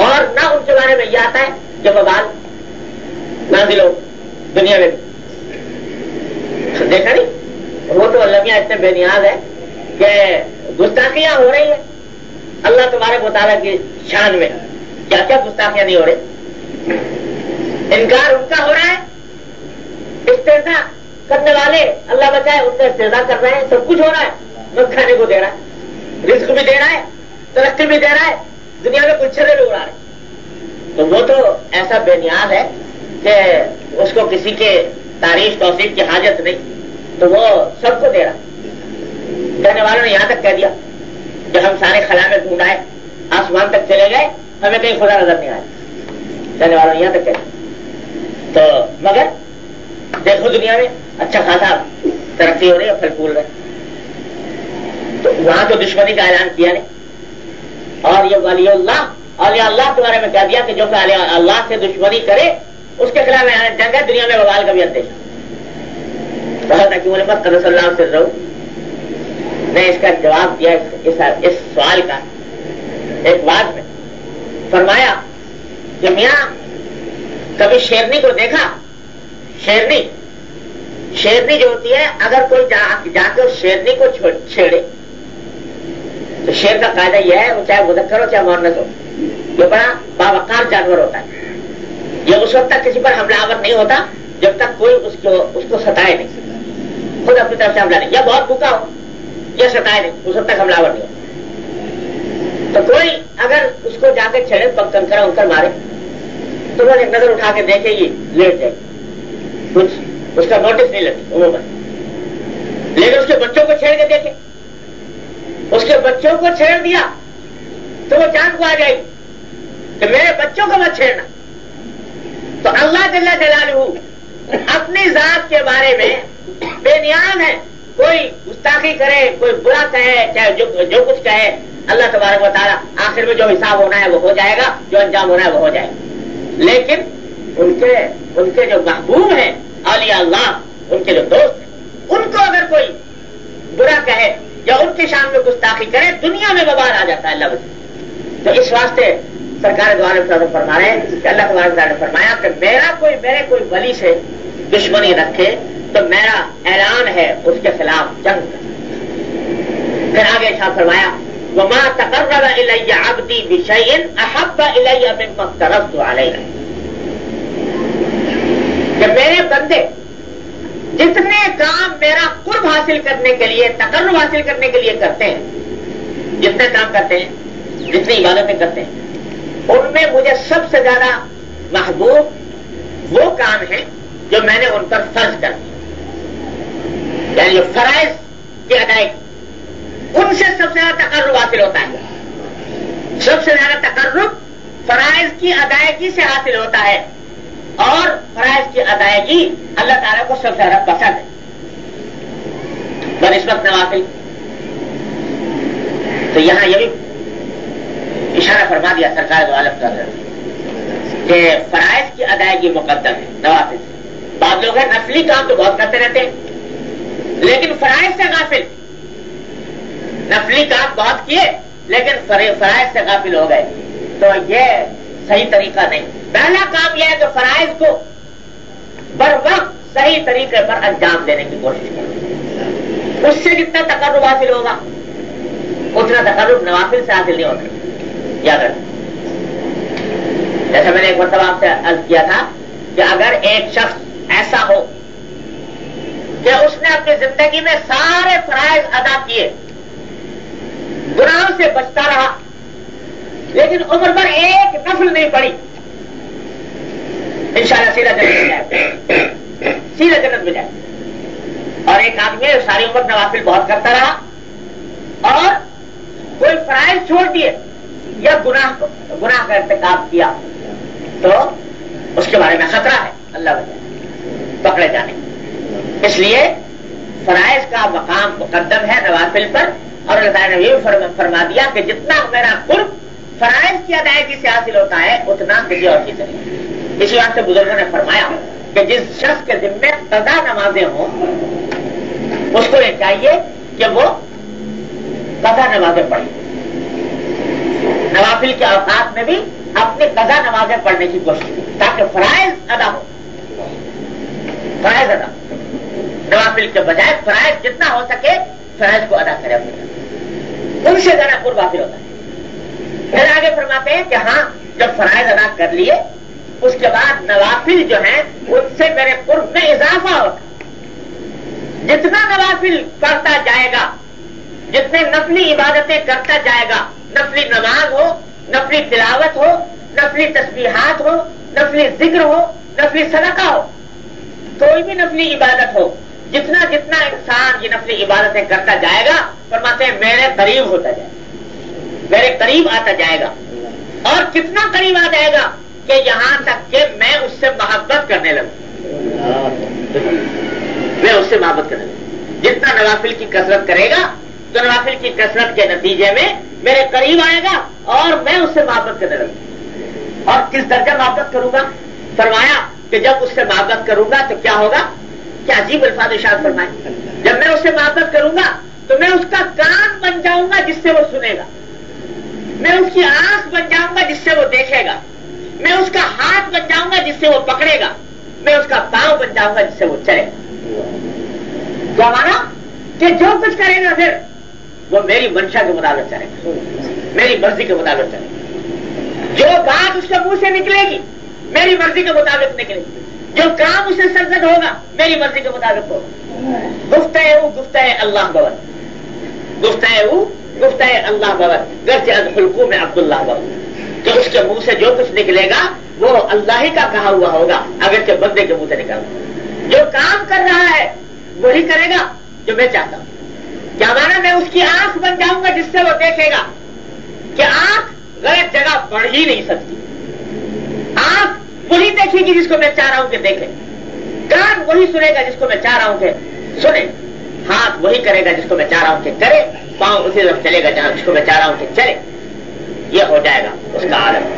اور نہ ان کے بارے میں یہ آتا ہے کہ ببال نہ دلو دنیا میں۔ دیکھا نہیں؟ وہ تو اللہ اتنے بے نیاز ہے کہ گستاخیاں ہو رہی ہیں۔ اللہ تمہارے مطالعہ کی شان میں۔ کیا کیا گستاخیاں نہیں ہو رہی؟ انکار ان کا ہو رہا ہے۔ استحصا کرنے والے، اللہ بچائے، ان کا استحصا کر رہے ہیں، سب کچھ ہو رہا ہے کھانے کو دے رہا ہے، رزق بھی دے رہا ہے، ترقی بھی دے رہا ہے، دنیا میں کچھ چھلے بھی اڑا رہے تو وہ تو ایسا بے نیاز ہے کہ اس کو کسی کے تعریف توصیف کی حاجت نہیں، تو وہ سب کو دے رہا کہنے والوں نے یہاں تک کہہ دیا کہ ہم سارے خلا میں ڈھونڈ آئے، آسمان تک چلے گئے، ہمیں کہیں خدا نظر نہیں آیا۔ کہنے والوں نے یہاں تک کہہ دیا۔ تو مگر دیکھو دنیا میں اچھا خاصا ترقی ہو رہی ہے، پھل پھول رہے تو وہاں تو دشمنی کا اعلان کیا نے، اور یہ ولی اللہ، اور اللہ کے بارے میں کہہ دیا کہ جو کہ اللہ سے دشمنی کرے، اس کے خلاف جنگ ہے، دنیا میں بوال کا بھی ادیش بہت کہ بولے بس صلی اللہ سے رہو۔ نے اس کا جواب دیا اس سوال کا۔ ایک بات میں فرمایا کہ میاں کبھی شیرنی کو دیکھا شیرنی شیرنی جو ہوتی ہے، اگر کوئی جا کے اس شیرنی کو چھیڑے، تو شیر کا قاعدہ یہ ہے، وہ چاہے مدکر ہو، چاہے مورنس ہو یہ بڑا باوقار جانور ہوتا ہے۔ یہ اس وقت تک کسی پر حملہ آور نہیں ہوتا، جب تک کوئی اس کو اس کو ستائے نہیں۔ خود اپنی طرف سے حملہ نہیں۔ یا بہت بھوکا ہو، یا ستائے نہیں، اس وقت تک حملہ آور نہیں ہو تو کوئی اگر اس کو جا کے چھڑے پکن کر ان کر مارے، تو وہ ایک نظر اٹھا کے دیکھے گی لیٹ جائے۔ کچھ اس کا نوٹس نہیں لگی عموماً۔ لیکن اس کے بچوں کو چھیڑ کے دیکھے اس کے بچوں کو چھیڑ دیا تو وہ چاند کو آ جائے گی کہ میرے بچوں کو مت چھیڑنا۔ تو اللہ جل جلال اپنی ذات کے بارے میں بے نیام ہے۔ کوئی گستاخی کرے، کوئی برا کہے، چاہے جو کچھ کہے، اللہ تبارک و تعالیٰ آخر میں جو حساب ہونا ہے وہ ہو جائے گا، جو انجام ہونا ہے وہ ہو جائے گا۔ لیکن ان کے ان کے جو محبوب ہیں علی اللہ، ان کے جو دوست ہیں، ان کو اگر کوئی برا کہے یا ان کی شان میں گستاخی کرے، دنیا میں ببار آ جاتا ہے اللہ بچ تو اس واسطے سرکار دوارے فرما رہے ہیں کہ اللہ تبارک نے فرمایا کہ میرا کوئی، میرے کوئی ولی سے دشمنی رکھے تو میرا اعلان ہے اس کے خلاف جنگ۔ پھر آگے شاہ فرمایا وہ ماں تقرر ابدی بشعین احب الیہ من مقترف علیہ کہ میرے بندے جتنے کام میرا قرب حاصل کرنے کے لیے، تقرب حاصل کرنے کے لیے کرتے ہیں جتنے کام کرتے ہیں جتنی عبادتیں کرتے ہیں، ان میں مجھے سب سے زیادہ محبوب وہ کام ہے جو میں نے ان پر فرض کر دیا۔ یعنی فرائض کی ادائیگی، ان سے سب سے زیادہ تقرب حاصل ہوتا ہے۔ سب سے زیادہ تقرب فرائض کی ادائیگی سے حاصل ہوتا ہے۔ اور فرائض کی ادائیگی اللہ تعالیٰ کو سب سے زیادہ پسند ہے۔ بنسبت نوافل۔ تو یہاں یہ بھی اشارہ فرما دیا سرکار عالم کر کہ فرائض کی ادائیگی مقدم ہے، نوافل۔ بعض لوگ ہیں نسلی کام تو بہت کرتے رہتے ہیں۔ لیکن فرائض سے غافل۔ نسلی کام بہت کیے، لیکن فرائض سے غافل ہو گئے۔ تو یہ صحیح طریقہ نہیں۔ پہلا کام یہ ہے کہ فرائض کو بر وقت صحیح طریقے پر انجام دینے کی کوشش کریں۔ اس سے جتنا تقرب حاصل ہوگا، اتنا تقرب نوافل سے حاصل نہیں ہوتا یاد رکھ جیسے میں نے ایک مرتبہ آپ سے عرض کیا تھا کہ اگر ایک شخص ایسا ہو کہ اس نے اپنی زندگی میں سارے فرائض ادا کیے، گناہوں سے بچتا رہا، لیکن عمر پر ایک نفل نہیں پڑی ان شاء اللہ سیدھا جنت میں جائے۔ سیدھا جنت میں جائے۔ اور ایک آدمی ساری عمر نوافل بہت کرتا رہا اور کوئی فرائض چھوڑ دیے یا گناہ گناہ کا ارتکاب کیا تو اس کے بارے میں خطرہ ہے۔ اللہ وجہ پکڑے جانے۔ اس لیے فرائض کا مقام مقدم ہے نوافل پر اور اللہ تعالیٰ نے یہ فرما دیا کہ جتنا میرا قرب فرائض کی ادائیگی سے حاصل ہوتا ہے، اتنا کسی اور چیز نہیں اسی بات سے بزرگوں نے فرمایا کہ جس شخص کے ذمے قضا نمازیں ہوں، اس کو یہ چاہیے کہ وہ قضا نمازیں پڑھیں نوافل کے اوقات میں بھی اپنی قضا نمازیں پڑھنے کی کوشش کی تاکہ فرائض ادا ہو۔ فرائض ادا۔ نوافل کے بجائے فرائض جتنا ہو سکے، فرائض کو ادا کرے۔ اپنے ان سے زیادہ قرب حاصل ہوتا۔ ہے پھر آگے فرماتے ہیں کہ ہاں جب فرائض ادا کر لیے اس کے بعد نوافل جو ہیں، ان سے میرے قرب میں اضافہ ہوتا جتنا نوافل کرتا جائے گا، جتنے نفلی عبادتیں کرتا جائے گا، نفلی نماز ہو، نفلی تلاوت ہو، نفلی تسبیحات ہو، نفلی ذکر ہو، نفلی صدقہ ہو، کوئی بھی نفلی عبادت ہو، جتنا جتنا انسان یہ نفلی عبادتیں کرتا جائے گا، فرماتے ہیں میرے قریب ہوتا جائے گا۔ میرے قریب آتا جائے گا۔ اور کتنا قریب آ جائے گا؟ کہ یہاں تک کہ میں اس سے محبت کرنے لگوں۔ میں اس سے محبت کرنے لگوں۔ جتنا نوافل کی کثرت کرے گا، تو نوافل کی کثرت کے نتیجے میں میرے قریب آئے گا اور میں اس سے محبت کرنے لگوں۔ اور کس درجہ محبت کروں گا؟ فرمایا کہ جب اس سے محبت کروں گا تو کیا ہوگا؟ کیا عجیب الفاظ اشار فرمائے۔ جب میں اس سے محبت کروں گا تو میں اس کا کان بن جاؤں گا جس سے وہ سنے گا۔ میں اس کی آنکھ بن جاؤں گا جس سے وہ دیکھے گا۔ میں اس کا ہاتھ بن جاؤں گا جس سے وہ پکڑے گا۔ میں اس کا پاؤں بن جاؤں گا جس سے وہ چلے۔ گا کیا مانا کہ جو کچھ کرے گا پھر وہ میری منشا کے مطابق چلے گا۔ میری مرضی کے مطابق چلے گا۔ جو بات اس کے منہ سے نکلے گی، میری مرضی کے مطابق نکلے گی۔ جو کام اسے سرزد ہوگا، میری مرضی کے مطابق ہوگا۔ گفت ہے وہ گفت ہے اللہ بور گفت ہے وہ گفت ہے اللہ بور گرچہ خلقو میں عبداللہ بور کہ اس کے منہ سے جو کچھ نکلے گا، وہ اللہ ہی کا کہا ہوا ہوگا اگر کہ بندے کے منہ سے نکل جو کام کر رہا ہے، وہی کرے گا جو میں چاہتا ہوں۔ کیا مانا میں اس کی آنکھ بن جاؤں گا جس سے وہ دیکھے گا؟ کہ آنکھ غلط جگہ بڑھ ہی نہیں سکتی۔ آنکھ وہی دیکھے گی جس کو میں چاہ رہا ہوں کہ دیکھے۔ کان وہی سنے گا جس کو میں چاہ رہا ہوں کہ سنے۔ ہاتھ وہی کرے گا جس کو میں چاہ رہا ہوں کہ کرے۔ پاؤں اسی طرف چلے گا جہاں جس کو میں چاہ رہا ہوں کہ چلے۔ یہ ہو جائے گا، اس کا عالم۔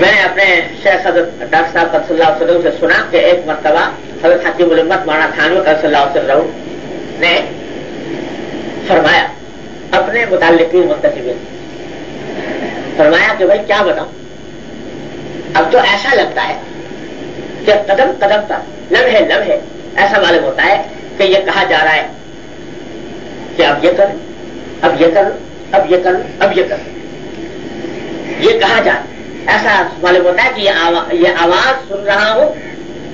میں نے اپنے شیخ حضرت ڈاکٹر صاحب صلی اللہ علیہ وسلم سے سنا کہ ایک مرتبہ حضرت حکیم الامت مانا تھانوی صلی اللہ علیہ وسلم نے فرمایا، اپنے متعلق منتخب فرمایا کہ بھائی کیا بتاؤں؟ اب تو ایسا لگتا ہے کہ قدم قدم پر لمحے لمحے ایسا معلوم ہوتا ہے کہ یہ کہا جا رہا ہے کہ اب یہ کر اب یہ کر، اب یہ کر، اب یہ کر۔ یہ کہا جا، ایسا معلوم ہوتا ہے کہ یہ آواز سن رہا ہوں۔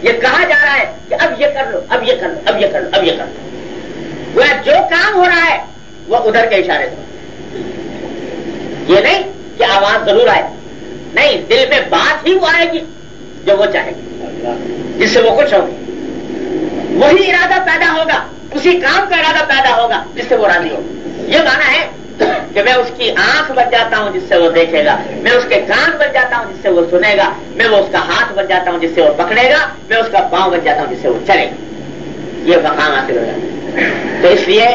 یہ کہا جا رہا ہے کہ اب یہ کر لو، اب یہ کر لو، اب یہ کر لو، اب یہ کر لو۔ وہ جو کام ہو رہا ہے، وہ ادھر کے اشارے سے۔ یہ نہیں کہ آواز ضرور آئے۔ نہیں، دل میں بات ہی وہ آئے گی جو وہ چاہے گی۔ جس سے وہ خوش ہوگی وہی ارادہ پیدا ہوگا، اسی کام کا ارادہ پیدا ہوگا جس سے وہ راضی ہوگا یہ مانا ہے کہ میں اس کی آنکھ بن جاتا ہوں جس سے وہ دیکھے گا، میں اس کے کان بن جاتا ہوں جس سے وہ سنے گا، میں وہ اس کا ہاتھ بن جاتا ہوں جس سے وہ پکڑے گا، میں اس کا پاؤں بن جاتا ہوں جس سے وہ چلے گا۔ یہ مقام حاصل ہو جاتا ہے۔ تو اس لیے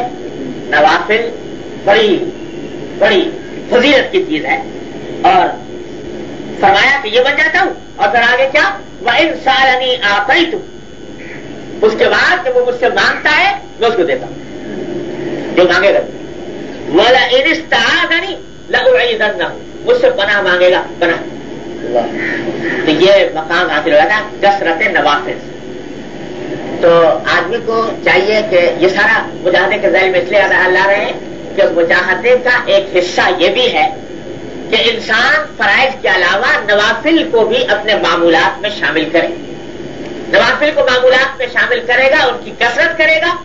نوافل بڑی بڑی فضیلت کی چیز ہے۔ اور فرمایا کہ یہ بن جاتا ہوں۔ اور پھر آگے کیا؟ وہ ان سالنی آپ اس کے بعد جب وہ مجھ سے مانگتا ہے، میں اس کو دیتا ہوں۔ جو مانگے گا۔ والا لگو مجھ سے بنا مانگے گا بنا تو یہ مقام حاصل ہوا تھا، کثرت نوافذ تو آدمی کو چاہیے کہ یہ سارا مجاہدے کے ذریعے میں اس لیے لا رہے ہیں کہ مجاہدے کا ایک حصہ یہ بھی ہے کہ انسان فرائض کے علاوہ نوافل کو بھی اپنے معمولات میں شامل کرے۔ نوافل کو معمولات میں شامل کرے گا، ان کی کثرت کرے گا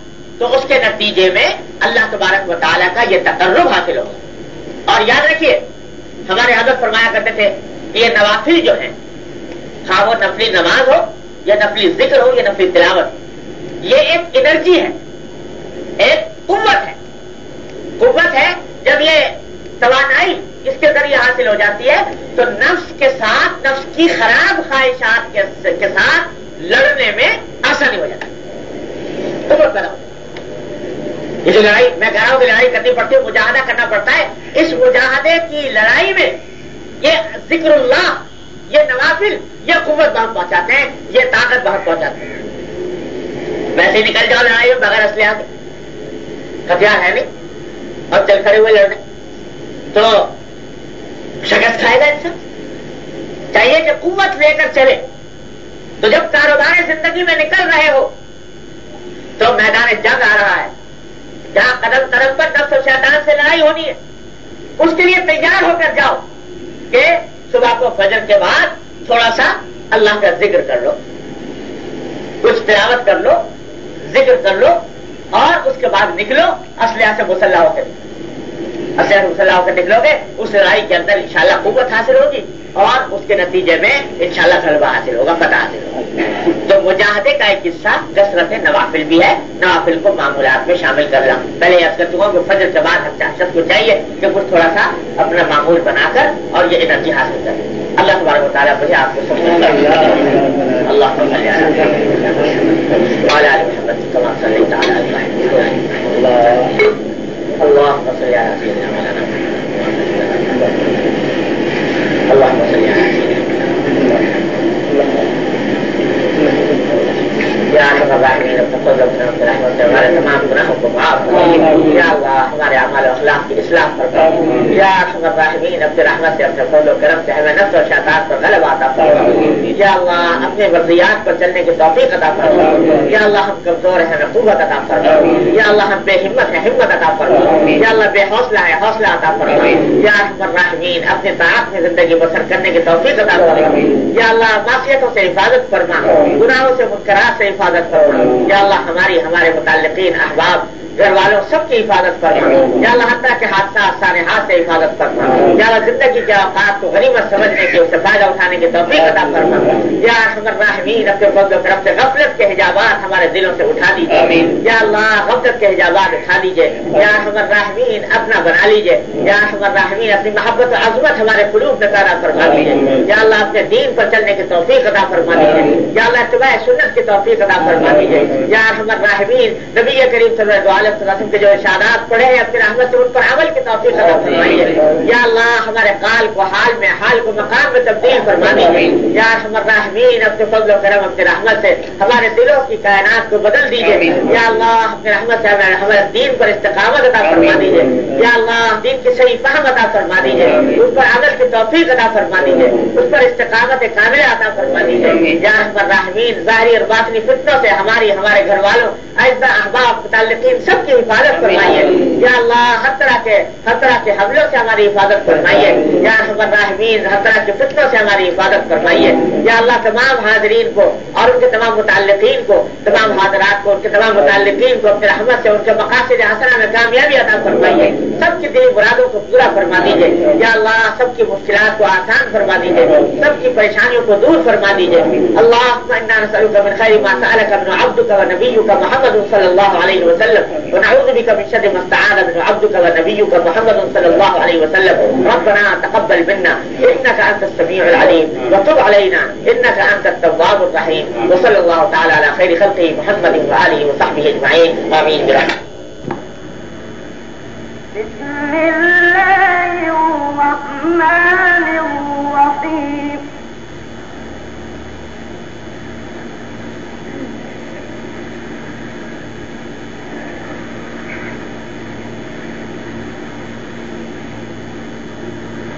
تو اس کے نتیجے میں اللہ تبارک و تعالیٰ کا یہ تقرب حاصل ہوگا اور یاد رکھیے، ہمارے حضرت فرمایا کرتے تھے کہ یہ نوافل جو ہیں خواہ وہ نفلی نماز ہو یا نفلی ذکر ہو یا نفلی تلاوت یہ ایک انرجی ہے، ایک قوت ہے۔ قوت ہے، جب یہ توانائی اس کے ذریعے حاصل ہو جاتی ہے، تو نفس کے ساتھ، نفس کی خراب خواہشات کے ساتھ لڑنے میں آسانی ہو جاتی ہے۔ قوت پیدا یہ لڑائی میں کہہ رہا ہوں کہ لڑائی کرنی پڑتی ہے، مجاہدہ کرنا پڑتا ہے۔ اس مجاہدے کی لڑائی میں یہ ذکر اللہ، یہ نوافل، یہ قوت بہت پہنچاتے ہیں، یہ طاقت بہت پہنچاتے ہیں۔ ویسے نکل جاؤ لڑائی میں بغیر اسلحہ کے۔ ہتھیار ہے نہیں، اور چل کھڑے ہوئے لڑنے۔ تو شکست کھائے گا انسان۔ چاہیے کہ قوت لے کر چلے۔ تو جب کاروبار زندگی میں نکل رہے ہو، تو میدان جنگ آ رہا ہے۔ جہاں قدم قدم پر نفس و شیطان سے لڑائی ہونی ہے، اس کے لیے تیار ہو کر جاؤ کہ صبح کو فجر کے بعد تھوڑا سا اللہ کا ذکر کر لو، کچھ تلاوت کر لو، ذکر کر لو اور اس کے بعد نکلو اسلحہ سے مسلح ہو کر۔ اسلحہ مسلح ہو کر نکلو گے، اس لڑائی کے اندر انشاءاللہ قوت حاصل ہوگی اور اس کے نتیجے میں انشاءاللہ غلبہ حاصل ہوگا پتہ حاصل ہوگا۔ تو مجاہدے کا ایک حصہ کثرت نوافل بھی ہے، نوافل کو معمولات میں شامل کر رہا ہوں پہلے کر چکا ہوں کہ فجر کے بعد ہم کو چاہیے کہ کچھ تھوڑا سا اپنا معمول بنا کر اور یہ انرجی حاصل کر اللہ تبارک تعالیٰ مجھے آپ کو سب اللہ اللهم صل على سيدنا یا ہمارے تمام گناہوں کو معاف یا اللہ ہمارے اعمال اخلاق کی اصلاح فرما یا الراحمین اپنے رحمت سے اپنے فضل و کرم سے ہمیں نفس و شاطات پر غلب آتا فرما یا اللہ اپنے ورزیات پر چلنے کی توفیق عطا فرما یا اللہ ہم کمزور ہیں ہمیں قوت عطا فرما یا اللہ ہم بے ہمت ہیں ہمت عطا فرما یا اللہ بے حوصلہ ہے حوصلہ عطا فرما یا الراحمین اپنے طاعت میں زندگی بسر کرنے کی توفیق عطا فرما یا اللہ معصیتوں سے حفاظت فرما، گناہوں سے منکرات سے حفاظت حفاظت کرو یا اللہ ہماری ہمارے متعلقین احباب گھر والوں سب کی حفاظت کرنا یا اللہ طرح کے حادثات سارے ہاتھ سے حفاظت کرنا یا اللہ زندگی کے اوقات کو غریبت سمجھنے کے اسے فائدہ اٹھانے کی توفیق عطا کرنا یا حمر راہمین اپنے فضل و کرم سے غفلت کے حجابات ہمارے دلوں سے اٹھا دیجیے یا اللہ غفلت کے حجابات اٹھا دیجیے یا حمر راہمین اپنا بنا لیجیے یا حمر راہمین اپنی محبت و عظمت ہمارے قلوب میں پیدا فرما دیجیے یا اللہ اپنے دین پر چلنے کی توفیق عطا فرما دیجیے یا اللہ اتباع سنت کی توفیق عطا فرما دیجیے یا حمر راہمین نبی کریم صلی اللہ علیہ وسلم کے جو ارشادات پڑھے ہیں اپنی رحمت سے ان پر عمل کی توفیق عطا فرمائیے یا اللہ، ہمارے قال کو حال میں، حال کو مقام میں تبدیل فرما دیجیے یا ہمر راہمین اپنے فضل و کرم اپنی رحمت سے ہمارے دلوں کی کائنات کو بدل دیجیے یا اللہ اپنی رحمت سے ہمارے دین پر استقامت عطا فرما دیجیے یا اللہ دین کی صحیح فہم عطا فرما دیجیے اس پر عمل کی توفیق عطا فرما دیجیے اس پر استقامت کامل عطا فرما دیجیے یا ہمر راہمین ظاہری اور باطنی فتنوں سے ہماری، ہمارے گھر والوں ایسا احباب، متعلقین، سب کی حفاظت فرمائیے۔ یا اللہ، ہر طرح کے، ہر طرح کے حملوں سے ہماری حفاظت فرمائیے۔ یا راہمین ہر طرح کے فتنوں سے ہماری حفاظت فرمائیے۔ یا اللہ، تمام حاضرین کو اور ان کے تمام متعلقین کو، تمام حاضرات کو، ان کے تمام متعلقین کو اپنے رحمت سے، ان کے مقاصد حسنہ میں کامیابی ادا فرمائیے۔ سب کی دلی مرادوں کو پورا فرما دیجیے یا اللہ، سب کی مشکلات کو آسان فرما دیجیے سب کی پریشانیوں کو دور فرما دیجیے اللہ نبی کا محمد صلی اللہ علیہ وسلم. ونعوذ بك من شر ما استعاذ منه عبدك ونبيك محمد صلى الله عليه وسلم. ربنا تقبل منا. إنك أنت السميع العليم. وتب علينا. إنك أنت التواب الرحيم. وصلى الله تعالى على خير خلقه محمد وآله وصحبه أجمعين. آمين برحمته بسم الله الرحمن الرحيم.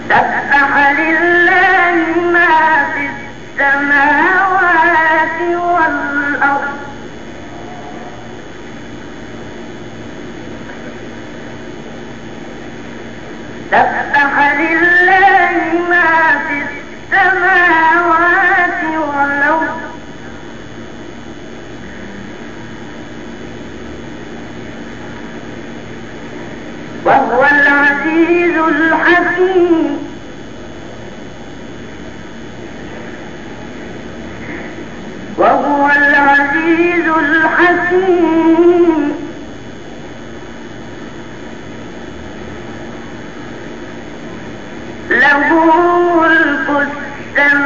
سبح لله ما في السماوات والأرض. سبح لله ما في السماوات والأرض. وهو العزيز الحكيم. وهو العزيز الحكيم. له ملك السماوات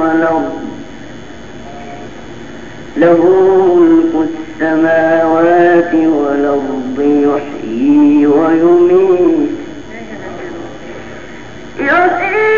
له ملك السماوات والأرض يحيي ويميت. يحيي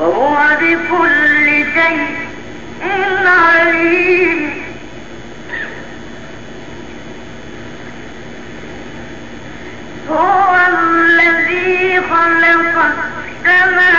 وهو بكل شيء عليم. هو الذي خلق السماوات